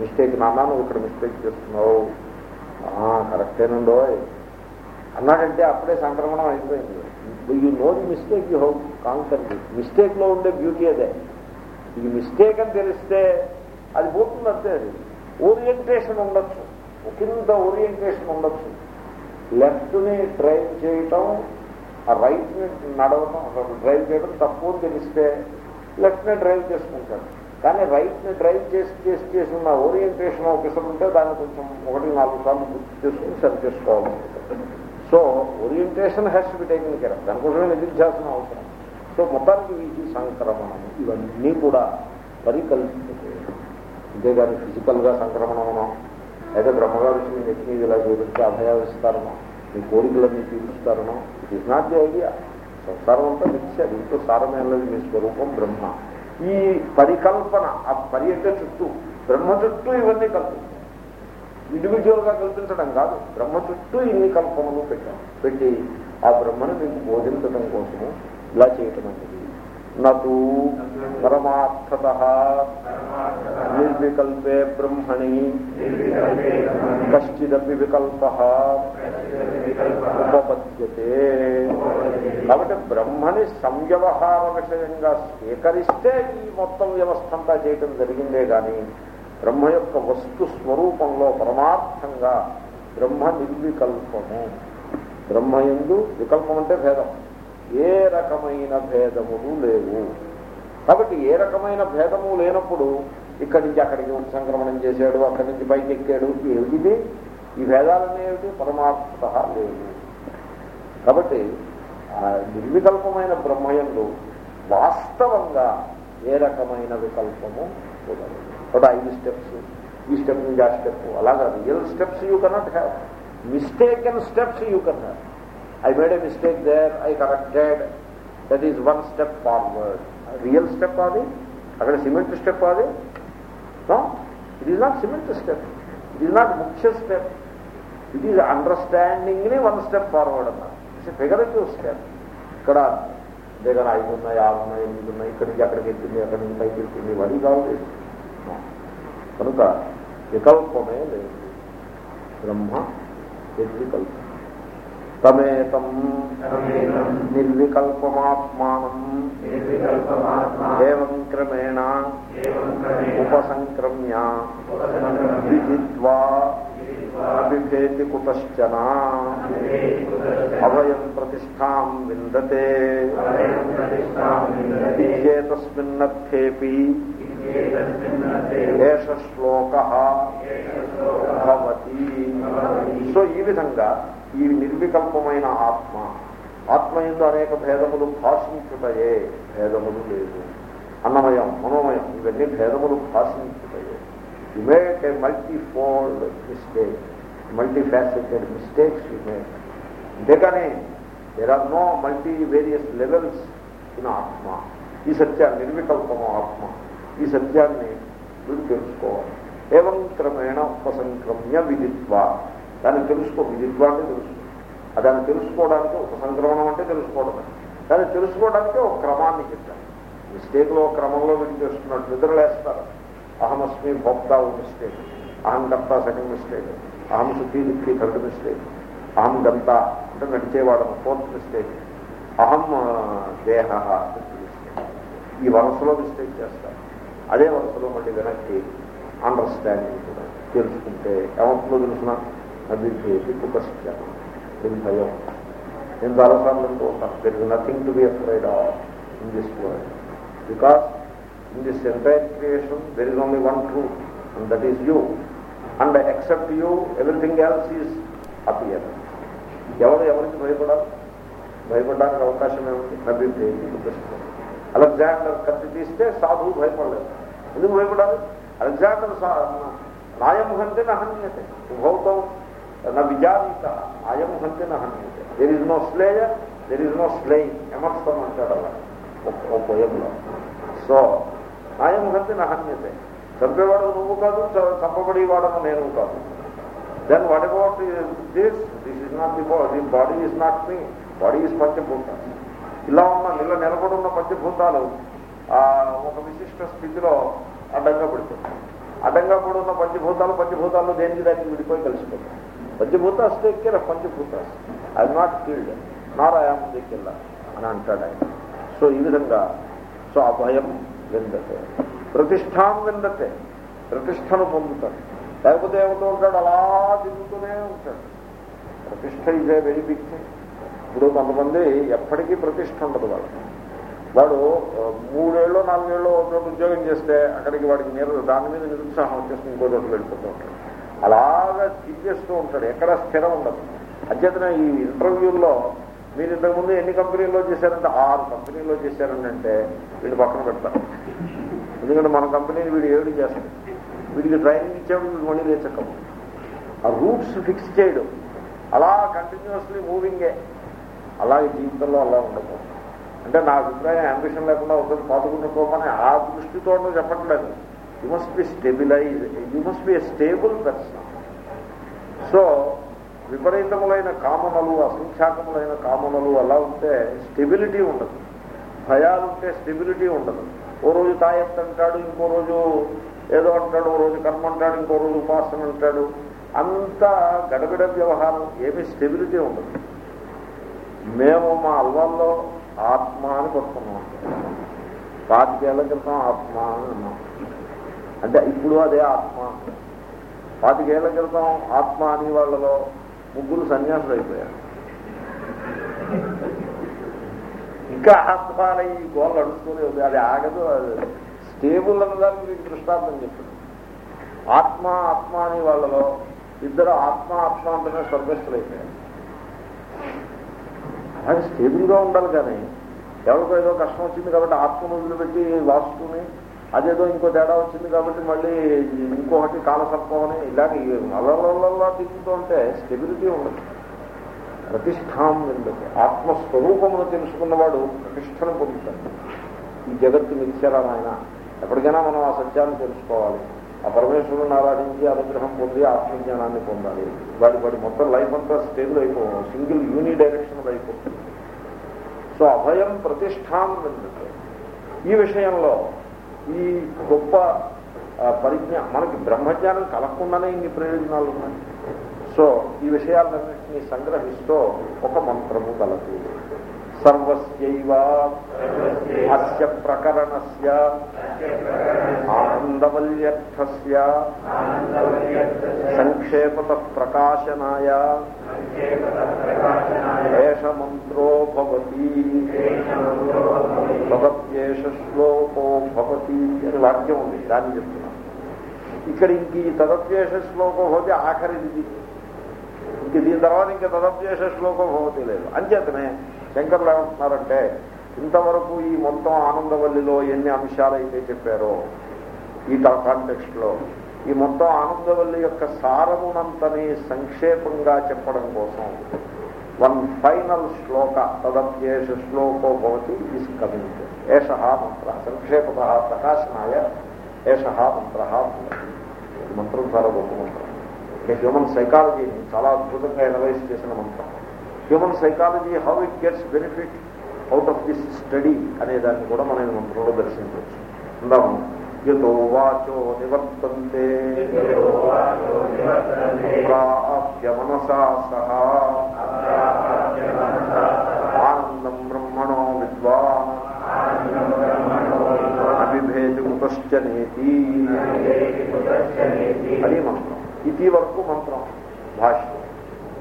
మిస్టేక్ నాన్న నువ్వు ఇక్కడ మిస్టేక్ చేస్తున్నావు. కరెక్టేనండో అన్నాడంటే అప్పుడే సంక్రమణం అయిపోయింది. You know the mistake you how cancer మిస్టేక్లో ఉండే బ్యూటీ అదే. ఇది మిస్టేక్ అని తెలిస్తే అది పోతుంది అంతే అది. ఓరియంటేషన్ ఉండొచ్చు. ఒకంత ఓరియంటేషన్ ఉండొచ్చు. లెఫ్ట్ని డ్రైవ్ చేయటం ఆ రైట్ని నడవటం డ్రైవ్ చేయడం తప్పు తెలిస్తే లెఫ్ట్ని డ్రైవ్ చేసుకుంటాడు. కానీ రైట్ని డ్రైవ్ చేసి చేసి చేసి ఉన్న ఓరియంటేషన్ ఆఫీసర్ ఉంటే దాన్ని కొంచెం ఒకటి నాలుగు సార్లు గుర్తు చేసుకుని సరి చేసుకోవాలి. So orientation has to be taking care దానికోసమే నిధిధ్యాసన అవసరం. సో మొత్తానికి ఈ సంక్రమణం ఇవన్నీ కూడా పరికల్పితే అంతేగాని ఫిజికల్గా సంక్రమణమనో? అయితే బ్రహ్మగారు వచ్చి మీ నెత్తి మీద ఇలా చూపించి అభయావిస్తారనో మీ కోరికలన్నీ తీరుస్తారనో it is not the idea సంసారం అంతా మిథ్య దీంట్లో సారమేం లేదు మీ స్వరూపం బ్రహ్మ. ఈ పరికల్పన ఆ పర్యట చుట్టూ బ్రహ్మ చుట్టూ ఇవన్నీ కల్పిస్తాయి. ఇండివిజువల్గా కల్పించడం కాదు బ్రహ్మ చుట్టూ ఇన్ని కల్పనలు పెట్టాం. పెట్టి ఆ బ్రహ్మను మీకు బోధించడం కోసము ఇలా చేయటం అనేది. నూ పరమార్థత. నిర్వికల్పే బ్రహ్మణి. కశ్చిదపి వికల్ప. ఉపపద్యతే. కాబట్టి బ్రహ్మని సంవ్యవహార విషయంగా స్వీకరిస్తే ఈ మొత్తం వ్యవస్థ అంతా చేయటం జరిగిందే కానీ బ్రహ్మ యొక్క వస్తు స్వరూపంలో పరమార్థంగా బ్రహ్మ నిర్వికల్పము. బ్రహ్మ ఎందు వికల్పం అంటే భేదం. ఏ రకమైన భేదములు లేవు. కాబట్టి ఏ రకమైన భేదము లేనప్పుడు ఇక్కడి నుంచి అక్కడికి సంక్రమణం చేశాడు అక్కడి నుంచి పైకి ఎక్కాడు ఏమిటిది? ఈ భేదాలన్నీ ఏమిటి? పరమార్థ లేవు. కాబట్టి నిర్వికల్పమైన బ్రహ్మయంలో వాస్తవంగా ఏ రకమైన వికల్పము కుదరదు కాబట్టి ఐదు స్టెప్స్ ఈ స్టెప్ నుంచి ఆ స్టెప్. అలాగా real steps you cannot have. Mistaken steps you can have. I made a mistake there I corrected. That is one step forward. Real step అది అక్కడ సిమెంట్ స్టెప్ అది. It is not cement step. It is not ముఖ్య step. It is అండర్స్టాండింగ్ని one step forward అన్నారు. It's figurative step ఇక్కడ దగ్గర ఐదు ఉన్నాయి ఆరు ఉన్నాయి ఎనిమిది ఉన్నాయి ఇక్కడి నుంచి అక్కడికి వెళ్తుంది అక్కడి నుంచి పైకి వెళ్తుంది వరి కావాలి కనుక వికల్పమే లేదు బ్రహ్మ నిర్వికల్పం తమేతం నిర్వికల్పమాత్మానం ఏం క్రమేణ ఉపసంక్రమ్య విదిత్వా అభిభేతి కుతశ్చన అభయం ప్రతిష్టాం విందతే ఇత్యేతస్మిన్నర్థేపి ఏష శ్లోక భవతి. సో ఈ విధంగా ఈ నిర్వికల్పమైన ఆత్మ ఆత్మ ఎందు అనేక భేదములు భాషించుటయే భేదములు లేదు. అన్నమయం మనోమయం ఇవన్నీ భేదములు భాషించుటయే. You make a multifold mistake multifaceted mistakes you make అంతేకాని there are no multi various levels in atma ఈ సత్యాన్ని నిర్వికల్పము ఆత్మ ఈ సత్యాన్ని వీడు తెలుసుకోవాలి ఏవం క్రమేణ ఉపసంక్రమ్య విదిత్వ దాన్ని తెలుసుకో విదిత్వ అంటే తెలుసుకో దాన్ని తెలుసుకోవడానికి ఒక సంక్రమణం అంటే తెలుసుకోవడమే దాన్ని తెలుసుకోవడానికి ఒక క్రమాన్ని చెప్పాను మిస్టేక్లో ఒక క్రమంలో వీడు చేస్తున్నట్టు నిద్రలేస్తారు అహమస్మి భోక్త మిస్టేక్ అహం కర్త సెకండ్ మిస్టేక్ అహం శుద్ధి దుఃఖి థర్డ్ మిస్టేక్ అహం గంత అంటే నడిచేవాడము ఫోర్త్ మిస్టేక్ అహం దేహ ఈ వరుసలో మిస్టేక్ చేస్తారు. అదే వరుసలో మళ్ళీ వెనక్కి అండర్స్టాండింగ్ కూడా తెలుసుకుంటే ఏమవుతుందో తెలిసిన? అభివృద్ధి కుపశ్చాను దీని భయం? నేను చాలాసార్లు అంటూ ఉంటాను. There is nothing to be afraid of in this world because in this entire creation, there is only one truth, and that is you. And except you, everything else is appear ఎవరు ఎవరికి భయపడాలి? భయపడడానికి అవకాశం ఏముంది? అభివృద్ధి కుపశ్చాను Alexander కత్తి తీస్తే సాధువు భయపడలేదు. ఎందుకు భయపడాలి? అలెగ్జాండర్ నాయం హంతే నహన్యతే ఉభౌతం నా విజానీత. నాయం హంతే నహన్యతే there is no slayer there is no slaying Emerson అంటాడు అలా. ఒక పోయంలో సో నాయం హంతే నహన్యతే చంపేవాడు నువ్వు కాదు చంపబడేవాడను నేను కాదు. Then what about this this is not the body body is not me body is panchabhuta ఇలా ఉన్న ఇలా నిలబడి ఉన్న పంచభూతాలు ఆ, ఒక విశిష్ట స్థితిలో అడ్డంగా పడుతుంది అడ్డంగా పడున్న పంచభూతాలు పంచభూతాల్లో దేనికి దానికి విడిపోయి కలిసిపోతాయి. పంచభూతాస్ దగ్గర panchabhutas I not field nor I'm అని అంటాడు ఆయన. సో ఈ విధంగా సో అభయం విందతే. ప్రతిష్టాం విందతే. ప్రతిష్టను పొందుతాడు. లేకపోతే ఏమిటో ఉంటాడు అలా తిరుగుతూనే ఉంటాడు. ప్రతిష్ట ఇదే ఏ వెరీ బిగ్ థింగ్ ఇప్పుడు కొంతమంది ఎప్పటికీ ప్రతిష్ట ఉండదు వాళ్ళకి. వాడు మూడేళ్ళు నాలుగేళ్ళు ఒక చోట ఉద్యోగం చేస్తే అక్కడికి వాడికి నిరు దాని మీద నిరుత్సాహం వచ్చేసి ఇంకో చోట వెళ్ళిపోతూ ఉంటాడు. అలాగా తిరిగేస్తూ ఉంటాడు. ఎక్కడ స్థిరం ఉండదు. అధ్యతన ఈ ఇంటర్వ్యూల్లో మీరు ఇంతకుముందు ఎన్ని కంపెనీల్లో చేశారంటే ఆరు కంపెనీల్లో చేశారని అంటే వీళ్ళు పక్కన పెడతారు. ఎందుకంటే మన కంపెనీని వీడు ఏడు చేస్తాడు. వీడికి ట్రైనింగ్ ఇచ్చేప్పుడు వీడు మళ్ళీ లేచక్కము ఆ రూట్స్ ఫిక్స్ చేయడం. అలా కంటిన్యూస్లీ మూవింగే అలాగే జీవితంలో అలా ఉండదు అంటే నా అభిప్రాయం అంబిషన్ లేకుండా ఒకటి పాతుకుంటుకోమని ఆ దృష్టితో చెప్పట్లేదు. You must be stabilize you must be a stable person so విపరీతములైన కామనలు అసంఖ్యాకములైన కామనలు అలా ఉంటే స్టెబిలిటీ ఉండదు. భయాలు ఉంటే స్టెబిలిటీ ఉండదు. ఓ రోజు తాయెత్తు అంటాడు ఇంకో రోజు ఏదో అంటాడు ఓ రోజు కర్మ అంటాడు ఇంకో రోజు ఉపాసన అంటాడు. అంతా గడబిడ వ్యవహారం ఏమీ స్టెబిలిటీ ఉండదు. మేము మా అల్వాల్లో ఆత్మ అని పట్టుకున్నాం. పాతికేళ్ళ క్రితం ఆత్మ అని అన్నాం. అంటే ఇప్పుడు అదే ఆత్మ. పాతికేళ్ళ క్రితం ఆత్మ అని వాళ్ళలో ముగ్గురు సన్యాసులు అయిపోయారు. ఇంకా ఆత్మాన అనే ఈ గోళ్ళు అడుగుతూనే ఉంది. అది ఆగదు అది స్టేబుల్ అన్నదానికి మీకు దృష్టాంతం చెప్తుంది ఆత్మ ఆత్మ అని వాళ్ళలో ఇద్దరు ఆత్మ ఆత్మ అంటేనే స్వర్గస్థులు అయిపోయారు. అలాగే స్టేబుల్గా ఉండాలి కానీ ఎవరికో ఏదో కష్టం వచ్చింది కాబట్టి ఆత్మను వదిలిపెట్టి వాస్తుని అదేదో ఇంకో తేడా వచ్చింది కాబట్టి మళ్ళీ ఇంకొకటి కాలసర్పం అని ఇలాగ అల్లల్లా తిరుగుతూ ఉంటే స్టెబిలిటీ ఉండదు. ప్రతిష్టాం ఎందుకు? ఆత్మస్వరూపమును తెలుసుకున్నవాడు ప్రతిష్టను పొందుతాడు. ఈ జగత్తు మిథ్యరా నాయన? ఎప్పటికైనా మనం ఆ సత్యాన్ని తెలుసుకోవాలి. ఆ పరమేశ్వరుని ఆరాధించి అనుగ్రహం పొంది ఆత్మజ్ఞానాన్ని పొందాలి. వాడి వాడి మొత్తం లైఫ్ అంతా స్టేబుల్ అయిపో సింగిల్ యూని డైరెక్షన్ అయిపోతుంది సో అభయం ప్రతిష్టాం ఎందుకు? ఈ విషయంలో ఈ గొప్ప పరిజ్ఞా మనకి బ్రహ్మజ్ఞానం కలగకుండానే ఇన్ని ప్రయోజనాలు ఉన్నాయి. సో ఈ విషయాలన్నింటినీ సంగ్రహిస్తూ ఒక మంత్రము కలదు సర్వస్యైవ అస్య ప్రకరణస్య ఆనందవల్యర్థస్య సంక్షేపత ప్రకాశనాయ ఏష మంత్రో భవతి। భగత్యేష శ్లోకో భవతి అని వాక్యం ఉంది దాన్ని చెప్తున్నాను ఇక్కడ ఇంక ఈ తదప్యేష శ్లోకో భవతి ఆఖరిది. ఇంక దీని తర్వాత ఇంకా తదప్యేష శ్లోకం భవతి లేదు. అంచేతనే శంకర్లు ఏమంటున్నారంటే ఇంతవరకు ఈ మొత్తం ఆనందవల్లిలో ఎన్ని అంశాలు అయితే చెప్పారో ఈ కాంటెక్స్ట్లో ఈ మొత్తం ఆనందవల్లి యొక్క సారమునంతని సంక్షేపంగా చెప్పడం కోసం one final Shloka తదప్యేష శ్లోకో Bhavati is coming. ఏష మంత్ర సంక్షేపత ప్రకాశనాయ ఏష మంత్ర మంత్రం చాలా గొప్ప మంత్రం. హ్యూమన్ సైకాలజీని చాలా అద్భుతంగా ఎనలైజ్ చేసిన మంత్రం. Human psychology how it gets benefit out of this study అనే దాన్ని కూడా మనం మంత్రంలో దర్శించవచ్చు. అందాము యతో వాచో నివర్తంతే ప్రాప్య మనసా సహా ఆనందం బ్రహ్మణో విద్వాన్ అభిభేది కుతశ్చనేతి అది మంత్రం ఇది వరకు మంత్రం భాష్యం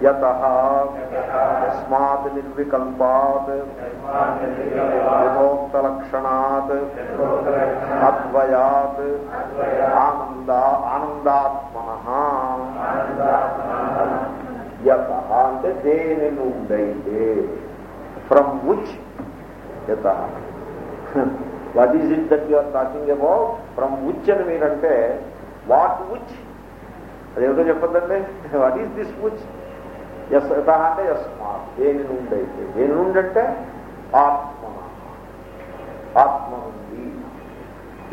యత యస్మాత్ నిర్వికల్పాత్ విభోక్తలక్షణాత్ అద్వయాత్ ఆనంద ఆనందాత్మన యత అంటే దేని నుండైతే ఫ్రమ్ విచ్ యత what is it that you're talking about from which అని మీరంటే వాట్ విచ్ అదేమిటో చెప్పొద్దండి? What is this which is యత అంటే యస్మాత్ దేని నుండి అయితే దేని నుండి అంటే ఆత్మ. ఆత్మ ఉంది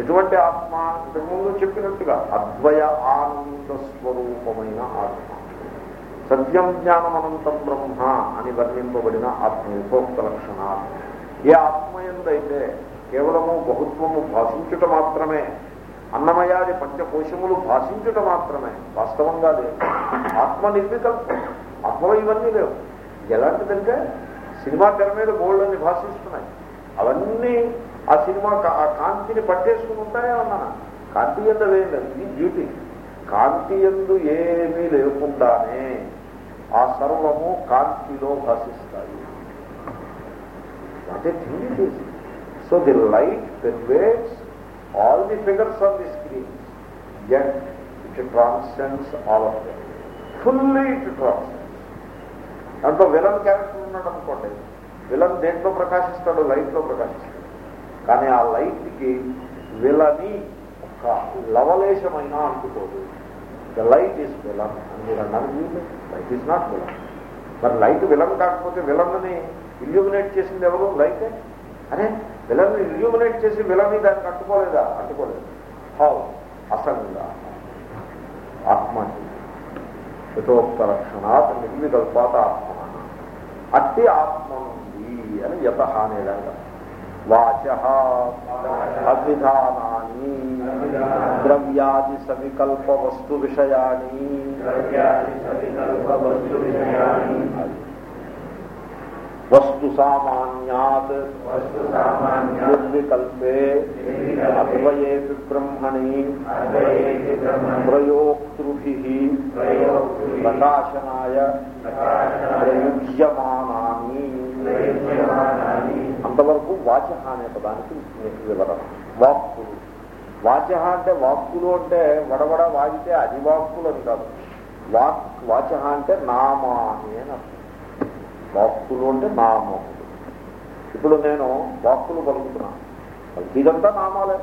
ఎటువంటి ఆత్మ? ఇంతకుముందు చెప్పినట్టుగా అద్వయ ఆనంద స్వరూపమైన ఆత్మ. సత్యం జ్ఞానం అనంతం బ్రహ్మ అని వర్ణింపబడిన ఆత్మ యథోక్త లక్షణ ఏ ఆత్మ ఎందైతే కేవలము బహుత్వము భాషించుట మాత్రమే అన్నమయాది పంచకోశములు భాషించుట మాత్రమే వాస్తవంగా లేదు. ఆత్మ నిర్వికల్పం ఆత్మలో ఇవన్నీ లేవు. ఎలాంటిదంటే సినిమా తెర మీద గోల్డ్ అని భాషిస్తున్నాయి. అవన్నీ ఆ సినిమా ఆ కాంతిని పట్టేసుకుని ఉంటాయా అన్నా కాంతి ఎందు ఏం లేదు ఇది బ్యూటీ. కాంతి ఎందు ఏమీ లేకుండానే ఆ సర్వము కాంతిలో భాషిస్తాయి. అంటే thing it so the light pervades all the figures of the screen at it transcends all of them fully it transcends దాంట్లో విలన్ క్యారెక్టర్ ఉన్నాడు అనుకోండి. విలన్ దేంట్లో ప్రకాశిస్తాడు లైట్లో ప్రకాశిస్తాడు. కానీ ఆ లైట్కి విలని ఒక లవలేశమైన అంటుకోదు. ద లైట్ ఈస్ విలన్ అని మీరు అన్నారు లైట్ ఈస్ నాట్ విలన్ మరి లైట్ విలన్ కాకపోతే విలన్ని ఇల్యూమినేట్ చేసింది ఎవరు? లైటే? అరే విలన్ ఇల్యూమినేట్ చేసి విలన్ని దానికి అంటుకోలేదా అంటుకోలేదు. హౌ అసంగా. ఆత్మ యథోక్త లక్షణాత్ నిర్వికల్పాత ఆత్మ అట్టి ఆత్మ ఉంది అని యత అనేదాన్ని వాచ అభిధానాన్ని ద్రవ్యాది సవికల్ప వస్తు విషయాన్ని వస్తు సామాన్యాత్. నిర్వికల్పే. అద్వయేపి బ్రహ్మణి. ప్రయోక్తృభి. ప్రకాశనాయ. ప్రయుజ్యమానాన్ని అంతవరకు వాచ అనే పదానికి వివరణ. వాక్కులు వాచ అంటే వాక్కులు అంటే వడవడ వాగితే అది వాక్కులు అని కాదు వాక్ వాచ అంటే నామాని అని అర్థం. వాక్కులు అంటే నామములు ఇప్పుడు నేను వాక్కులు పలుకుతున్నాను ఇదంతా నామాలే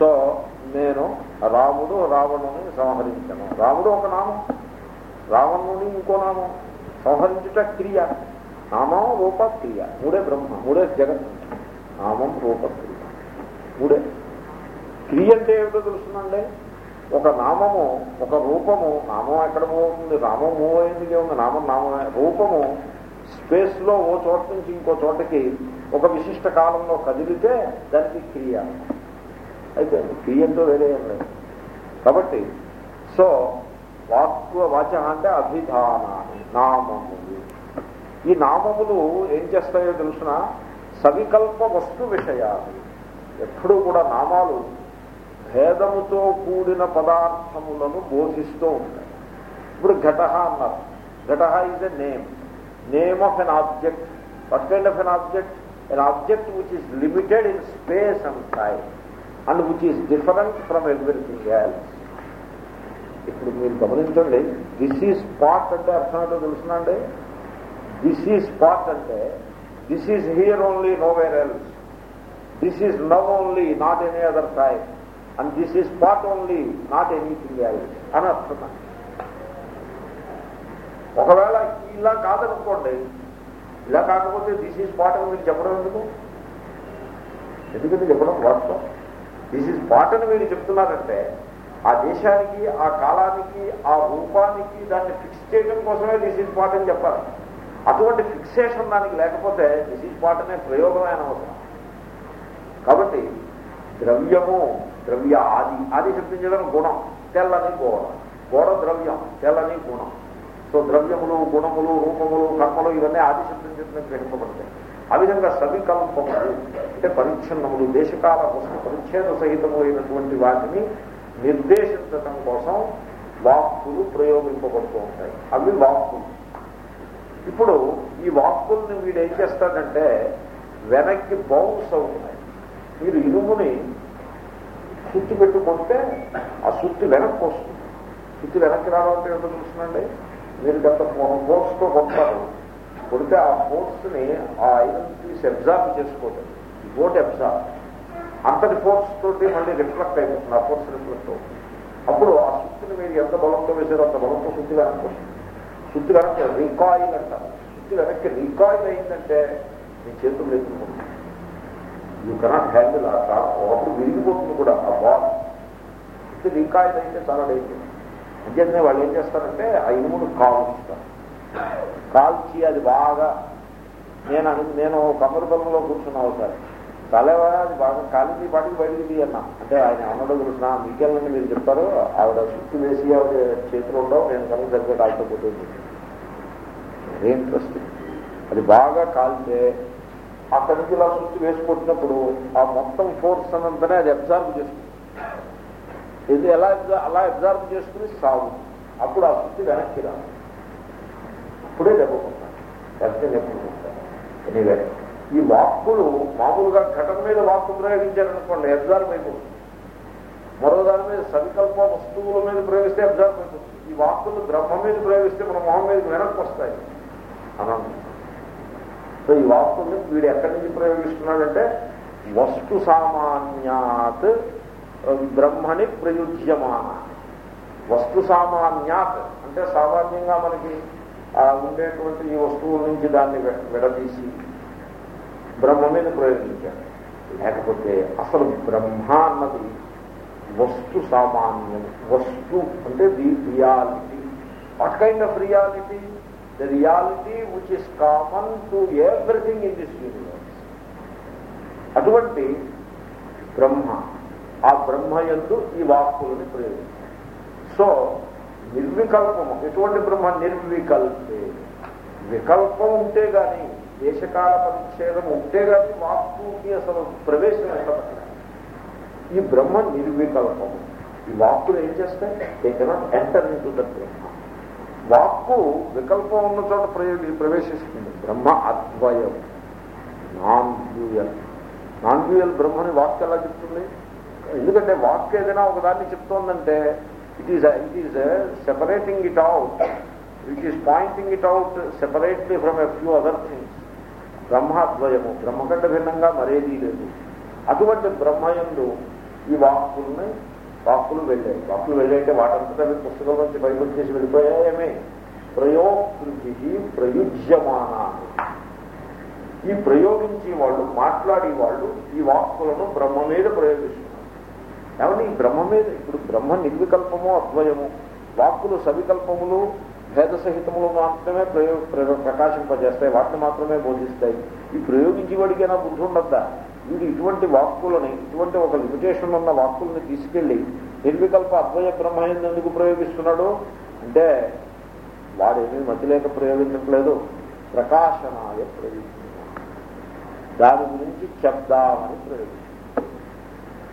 సో నేను రాముడు రావణుని సంహరించాను. రాముడు ఒక నామం. రావణుని ఇంకో నామం. సంహరించుట క్రియ. నామం రూప క్రియ. మూడే బ్రహ్మ మూడే జగన్ నామం రూప క్రియ. మూడే. క్రియ అంటే ఏమిటో తెలుస్తుందండి ఒక నామము ఒక రూపము నామం ఎక్కడ పోతుంది? నామం మూవ్ అయింది ఉంది. నామం నామమే రూపము స్పేస్లో ఓ చోట నుంచి ఇంకో చోటకి ఒక విశిష్ట కాలంలో కదిలితే దానికి క్రియ. అయితే క్రియంతో వేరే ఏం లేదు. కాబట్టి సో వాక్కు వాచ అంటే అభిధానాన్ని నామములు ఈ నామములు ఏం చేస్తాయో తెలుసిన? సవికల్ప వస్తు విషయాలు. ఎప్పుడూ కూడా నామాలు భేదముతో కూడిన పదార్థములను బోధిస్తూ ఉంటాయి ఇప్పుడు ఘట అన్నారు. Ghata is a name name of an object what kind of an object an object which is limited in space and time and which is different from everything else ఇప్పుడు మీరు గమనించండి దిస్ ఈజ్ పార్ట్ అంటే అర్థం ఏంటో తెలుసునండి? This is spot అంటే this is here only nowhere else this is now only not any other time and this is spot only not anything else అని అర్థం ఒకవేళ ఇలా కాదనుకోండి ఇలా కాకపోతే దిస్ ఈజ్ పాట్ అని మీరు చెప్పడం ఎందుకు? ఎందుకంటే చెప్పడం వాస్తవం. దిస్ ఈజ్ పాట్ అని మీరు చెప్తున్నారంటే ఆ దేశానికి ఆ కాలానికి ఆ రూపానికి దాన్ని ఫిక్స్ చేయడం కోసమే దిస్ ఈజ్ పాట్ అని చెప్పాలి. అటువంటి ఫిక్సేషన్ దానికి లేకపోతే దిస్ ఈజ్ పాట్ అనే ప్రయోగమైన అవసరం కాబట్టి ద్రవ్యము ద్రవ్య ఆది. ఆది శబ్దించడం గుణం. తెల్లని గోడ. గోడ ద్రవ్యం. తెల్లని గుణం. సో ద్రవ్యములు గుణములు రూపములు కర్మలు ఇవన్నీ ఆది శబ్దం చెప్పిన గ్రహింపబడతాయి. ఆ విధంగా సవికల్పములు అంటే పరిచ్ఛిన్నములు దేశకాల కోసం పరిచ్ఛేద సహితమైనటువంటి అయినటువంటి వాటిని నిర్దేశించటం కోసం వాక్కులు ప్రయోగింపబడుతూ ఉంటాయి. అవి వాక్కులు. ఇప్పుడు ఈ వాక్కుల్ని వీడు ఏం చేస్తాడంటే వెనక్కి బౌన్స్ అవుతున్నాయి మీరు ఇనుముని సుత్తి పెట్టి కొడితే ఆ సుత్తి వెనక్కి వస్తుంది. సుత్తి వెనక్కి రావడం అంటే ఏంటో చూస్తుందండి మీరు గత ఫోర్స్తో కొడతారు. కొడితే ఆ ఫోర్స్ని ఆ ఐరన్ తీసి అబ్జార్బ్ చేసుకోవటం. Boat absorb. అంతటి ఫోర్స్ తోటి మళ్ళీ రిఫ్లెక్ట్ అయిపోతుంది ఆ ఫోర్స్ రిఫ్లెక్ట్ అవుతుంది. అప్పుడు ఆ సుత్తిని మీరు ఎంత బలంతో వేసారో అంత బలంతో సుత్తి వెనక్కి వస్తుంది. సుత్తి వెనక్కి రీకాయిల్ అంటారు. సుత్తి వెనక్కి రీకాయిల్ అయిందంటే మీ చేతులు లేకుండా యూ కెనాట్ హ్యాండిల్ ఆ కార్ ఒకప్పుడు విరిగిపోతుంది కూడా ఆ బాల్ ఇట్లా రీకాయిల్ అయితే చాలా డేంజర్ అంచేతనే వాళ్ళు ఏం చేస్తారంటే ఆ ఇనుమును కాల్చుతారు. కాల్చి అది బాగా నేను అను నేను కమరబలంలో కూర్చున్నా ఒకసారి కాలేవా అది బాగా కాలింది పాటికి బయటికి అన్నా అంటే ఆయన అన్నడం తెలుసిన మీకెళ్ళని మీరు చెప్తారు. ఆవిడ సుట్టు వేసి ఆవిడ చేతిలో ఉండవు నేను కనుక దగ్గర కాల్చకపోతుంది వెరీ ఇంట్రెస్టింగ్ అది బాగా కాలితే అక్కడి నుంచి ఇలా సుత్తి వేసుకుంటున్నప్పుడు ఆ మొత్తం ఫోర్స్ అనంతనే అది అబ్జర్వ్ చేస్తుంది ఇది ఎలా అలా అబ్జర్వ్ చేసుకుని సాగు. అప్పుడు ఆ సుత్తి వెనక్కి రాదు. అప్పుడే దెబ్బకుంటాను కొట్టాలి ఎనీవే ఈ వాక్కులు మామూలుగా ఘటన మీద వాక్కు ప్రయోగించారనుకోండి అబ్జర్వ్ అయిపోతుంది. మరో దాని మీద సంకల్ప వస్తువుల మీద ప్రయోగిస్తే అబ్జర్వ్ అయిపోతుంది. ఈ వాక్కులు బ్రహ్మ మీద ప్రయోగిస్తే మన మొహం మీద వెనక్కి వస్తాయి. అనండి సో ఈ వాక్కుల్ని వీడు ఎక్కడి నుంచి ప్రయోగిస్తున్నాడంటే వస్తు సామాన్యాత్ బ్రహ్మని ప్రయుజ్యమాన. వస్తు సామాన్యాత్ అంటే సామాన్యంగా మనకి ఆ ఉండేటువంటి ఈ వస్తువుల నుంచి దాన్ని వె- విడదీసి బ్రహ్మ మీద ప్రయోగించాడు. లేకపోతే అసలు బ్రహ్మ అన్నది వస్తు సామాన్యం వస్తు అంటే the reality. What kind of reality the reality which is common to everything in this universe అటువంటి బ్రహ్మ ఆ బ్రహ్మ యందు ఈ వాక్కులను ప్రయోగించారు. సో నిర్వికల్పము ఎటువంటి బ్రహ్మ నిర్వికల్పే? వికల్పం ఉంటే కానీ దేశకాల పరిచ్ఛేదం ఉంటే కానీ వాక్కుకి అసలు ప్రవేశం ఉండదు ఈ బ్రహ్మ నిర్వికల్పము. ఈ వాక్కులు ఏం చేస్తాయి? They cannot enter in the Brahma. వాక్కు వికల్పం ఉన్న చోట ప్రయోగి ప్రవేశిస్తుంది. బ్రహ్మ అద్వయం. నాన్ డ్యూయల్ నాన్ డ్యూయల్ బ్రహ్మని వాక్ ఎలా చెప్తుంది? ఎందుకంటే వాక్ ఏదైనా ఒకదాన్ని చెప్తోందంటే it is it is separating it out it is pointing it out separately from a few other things బ్రహ్మాద్వయము బ్రహ్మ కంటే భిన్నంగా మరేదీ లేదు. అటువంటి బ్రహ్మయందు ఈ వాక్కుల్ని వాక్కులు వెళ్ళాయి. వాక్కులు వెళ్ళాయంటే వాటంతటా అవి పుస్తకం నుంచి బయటకు చేసి వెళ్ళిపోయాయమే ప్రయోగృతి ప్రయుజ్యమానాలు ఈ ప్రయోగించే వాళ్ళు మాట్లాడే వాళ్ళు ఈ వాక్కులను బ్రహ్మ మీద ప్రయోగిస్తున్నారు. ఏమంటే ఈ బ్రహ్మ మీద ఇప్పుడు బ్రహ్మ నిర్వికల్పము అద్వయము. వాక్కులు సవికల్పములు భేద సహితములు మాత్రమే ప్రయోగ ప్రకాశింపజేస్తాయి వాటిని మాత్రమే బోధిస్తాయి. ఈ ప్రయోగించేవాడికైనా బుద్ధి ఉండద్దా? వీడు ఇటువంటి వాక్కులని ఇటువంటి ఒక లిమిటేషన్ ఉన్న వాక్కుల్ని తీసుకెళ్ళి నిర్వికల్ప అద్వయ బ్రహ్మ ఎందుకు ప్రయోగిస్తున్నాడు? అంటే వాడేమీ మతి లేక ప్రయోగించట్లేదు. ప్రకాశనాయ ప్రయోగిస్తున్నాడు దాని గురించి చెప్దామని ప్రయోగిస్తున్నాడు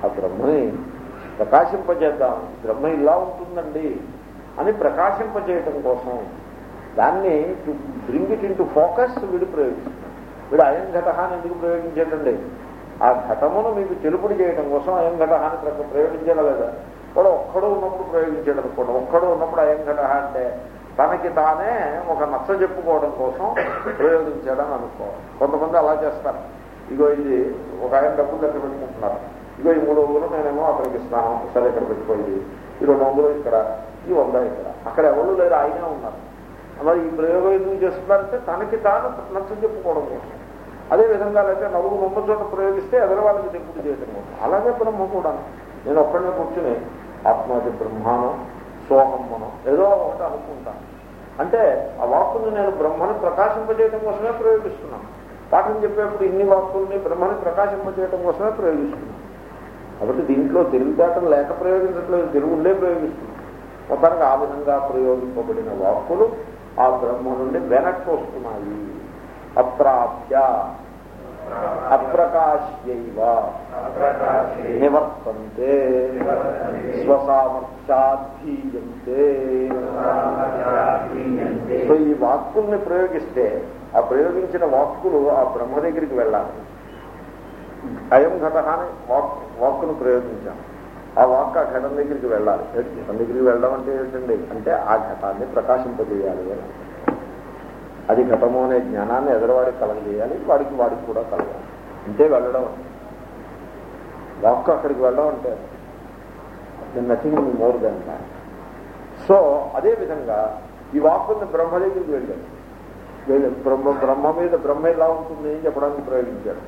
ఆ బ్రహ్మని ప్రకాశింపజేద్దాం. బ్రహ్మ ఇలా ఉంటుందండి అని ప్రకాశింపజేయటం కోసం దాన్ని to bring it into focus వీడు ప్రయోగిస్తున్నాడు. వీడు అయం ఘటహాన్ని ఎందుకు ప్రయోగించేటండి? ఆ ఘటమును మీకు తెలుపుడు చేయడం కోసం అయం ఘటహాన్ని ప్ర- ప్రయోగించాడా లేదా? వాడు ఒక్కడో ఉన్నప్పుడు ప్రయోగించాడు అనుకోండి. ఒక్కడో ఉన్నప్పుడు అయం ఘటహ అంటే తనకి తానే ఒక నచ్చ చెప్పుకోవడం కోసం ప్రయోగించాడని అనుకోవాలి. కొంతమంది అలా చేస్తారు. ఇగో ఇది ఒక ఆయన డబ్బులు దగ్గర పెట్టుకుంటున్నారు. ఇగో ఈ మూడు వందలు నేనేమో అతనికి ఇస్తాను. సరే ఇక్కడ పెట్టుకోండి. ఈ రెండు వందలు ఇక్కడ ఈ వంద ఇక్కడ. అక్కడ ఎవరు లేరు ఆయనే ఉన్నారు. మరి ఈ ప్రయోగం ఎందుకు చేస్తున్నారంటే తనకి తాను నచ్చ చెప్పుకోవడం కోసం. అదే విధంగా అయితే నలుగురు ఉన్న చోట ప్రయోగిస్తే ఎదరవాళ్ళకి వాళ్ళకి చేయటం అలాగే బ్రహ్మ కూడా. నేను ఒక్కడనే కూర్చుని ఆత్మాది బ్రహ్మానం మనం ఏదో ఒకటి అనుకుంటాను అంటే ఆ వాక్కుని నేను బ్రహ్మని ప్రకాశింపజేయడం కోసమే ప్రయోగిస్తున్నాను. పాఠం చెప్పేప్పుడు ఇన్ని వాక్కుల్ని బ్రహ్మని ప్రకాశింపజేయడం కోసమే ప్రయోగిస్తున్నాను. కాబట్టి దీంట్లో తెలివితేటలు లేక ప్రయోగించట్లేదు తెలుగు ఉండే ప్రయోగిస్తున్నాం మొత్తానికి ఆ విధంగా ప్రయోగింపబడిన వాక్కులు ఆ బ్రహ్మ నుండి వెనక్కి వస్తున్నాయి. అప్రాప్య అప్రకాశ్యైవ నివర్తంతే స్వసామర్థ్యాధీయంతే. సో ఈ వాక్కుల్ని ప్రయోగిస్తే ఆ ప్రయోగించిన వాక్కులు ఆ బ్రహ్మ దగ్గరికి వెళ్ళాలి. అయం ఘటకాన్ని వాక్ వాక్కును ప్రయోగించాం ఆ వాక్ ఆ ఘటన దగ్గరికి వెళ్ళాలి. ఘటన దగ్గరికి వెళ్ళడం అంటే ఏంటండి అంటే ఆ ఘటాన్ని ప్రకాశింపజేయాలి అని. అది ఘటము అనే జ్ఞానాన్ని ఎదరవాడికి కలగజేయాలి వాడికి వాడికి కూడా కలగాలి అంటే వెళ్ళడం. వాక్ అక్కడికి వెళ్ళడం అంటే నథింగ్ మోర్ దెన్ సో అదే విధంగా ఈ వాక్కుని బ్రహ్మ దగ్గరికి వెళ్ళాడు. బ్రహ్మ బ్రహ్మ మీద బ్రహ్మ ఎలా ఉంటుంది అని చెప్పడానికి ప్రయోగించాడు.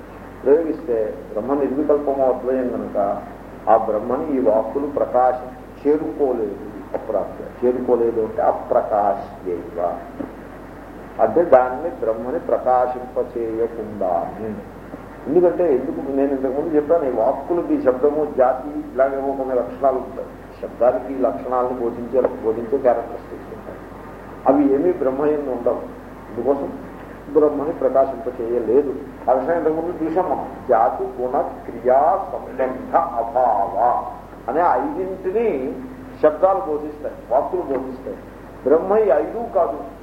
ప్రయోగిస్తే బ్రహ్మ నిర్వికల్పము అద్వయం కనుక ఆ బ్రహ్మని ఈ వాక్కులు ప్రకాశం చేరుకోలేదు అప్రాప్య చేరుకోలేదు అంటే ఎందుకంటే ఎందుకు నేను ఇంతకుముందు చెప్పాను ఈ వాక్కులకి శబ్దము జాతి ఇలాగేమో కొన్ని లక్షణాలు ఉంటాయి. శబ్దానికి ఈ లక్షణాలను బోధించే బోధించే క్యారెక్టరిస్టిక్స్ ఉంటాయి. అవి ఏమీ బ్రహ్మయంలో ఉండవు. అందుకోసం బ్రహ్మని ప్రకాశింపచేయలేదు. ఆ విషయం ఇంతకుముందు చూసాము జాతి గుణ క్రియా సంబంధ అభావ అనే ఐదింటిని శబ్దాలు బోధిస్తాయి వాక్కులు బోధిస్తాయి. బ్రహ్మ ఐదు కాదు.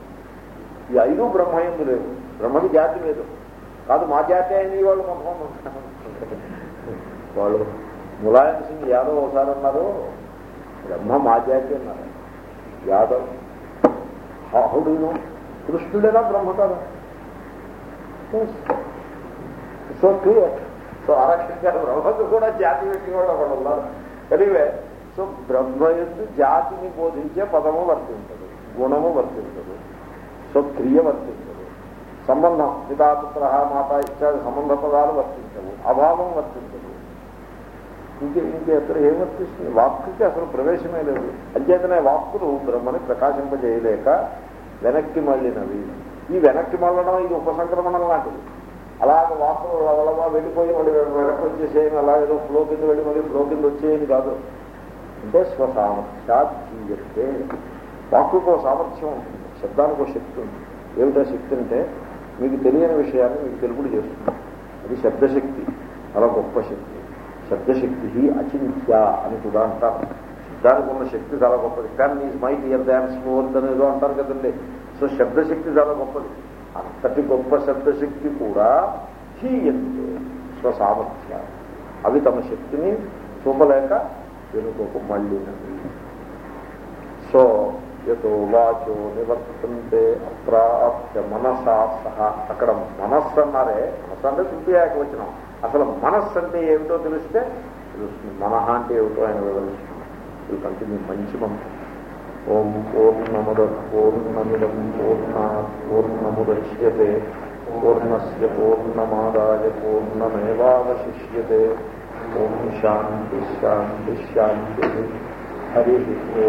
ఈ ఐదు బ్రహ్మయందు లేదు బ్రహ్మకి జాతి లేదు. కాదు మా జాతి అయింది వాళ్ళు కొంతమంది ఉంటారు. వాళ్ళు ములాయం సింగ్ యాదవ్ ఒకసారి అన్నారు బ్రహ్మ మా జాతి అన్నారు. యాదవ్ హౌడును కృష్ణుడేనా బ్రహ్మ కదా సో క్లియర్ సో ఆ రకంగా బ్రహ్మకు కూడా జాతి వ్యక్తి కూడా ఒకడు ఉన్నారు. ఎనివే సో బ్రహ్మ ఎందు జాతిని బోధించే పదము వర్తించదు గుణము వర్తించదు. సో వర్తించదు సంబంధం పితాపుత్ర మాత ఇత్యాది సంబంధ పదాలు వర్తించవు. అభావం వర్తించదు. ఇంకే ఇంకే అసలు ఏం వర్తిస్తుంది? వాక్కుకి అసలు ప్రవేశమే లేదు. అంచేతనే వాక్కులు బ్రహ్మని ప్రకాశింపజేయలేక వెనక్కి మళ్ళినవి. ఈ వెనక్కి మళ్ళడం ఇది ఉపసంక్రమణం లాంటిది. అలాగ వాక్కులు వలవా వెళ్ళిపోయి మళ్ళీ వెనక్కి వచ్చేసేయని అలా ఏదో ఫ్లో కింద వెళ్ళి మళ్ళీ ఫ్లో కింద వచ్చేయని కాదు. అంటే స్వసామర్థ్యాత్ జీయతే వాక్కుకు సామర్థ్యం ఉంటుంది. శబ్దానికి ఒక శక్తి ఉంది ఏమిటా శక్తి అంటే మీకు తెలియని విషయాన్ని మీకు తెలుపుడు చేస్తుంది. అది శబ్దశక్తి. చాలా గొప్ప శక్తి. శబ్దశక్తి అచింత్య అని కూడా అంటారు. శబ్దానికి ఉన్న శక్తి చాలా గొప్పది. కానీ ఈజ్ మై డియర్ దాన్ స్మోర్త్ అనేదో అంటారు కదండి. సో శబ్దశక్తి చాలా గొప్పది. అంతటి గొప్ప శబ్దశక్తి కూడా హీయంతే స్వసామర్థ్య. అవి తమ శక్తిని చూపలేక వెనుకకు మళ్ళీ సో యతో వాచో నివర్తంతే అప్రాప్య మనసా సహ. అక్కడ మనస్సు అన్నారే మనస్సు అంటే తృప్తియాక వచ్చినాం అసలు మనస్సు అంటే ఏమిటో తెలిస్తే తెలుస్తుంది. మనహ అంటే ఏమిటో ఆయన వివరిస్తున్నాం ఇది కంటిన్యూ మంచి మంత్రం. ఓం పూర్ణముద పూర్ణమిదం పూర్ణ పూర్ణముద్యతే. పూర్ణస్ పూర్ణమాదాయ పూర్ణమేవాశిష్యతే ఓం శాంతి శాంతి శాంతి. హరి ఓం.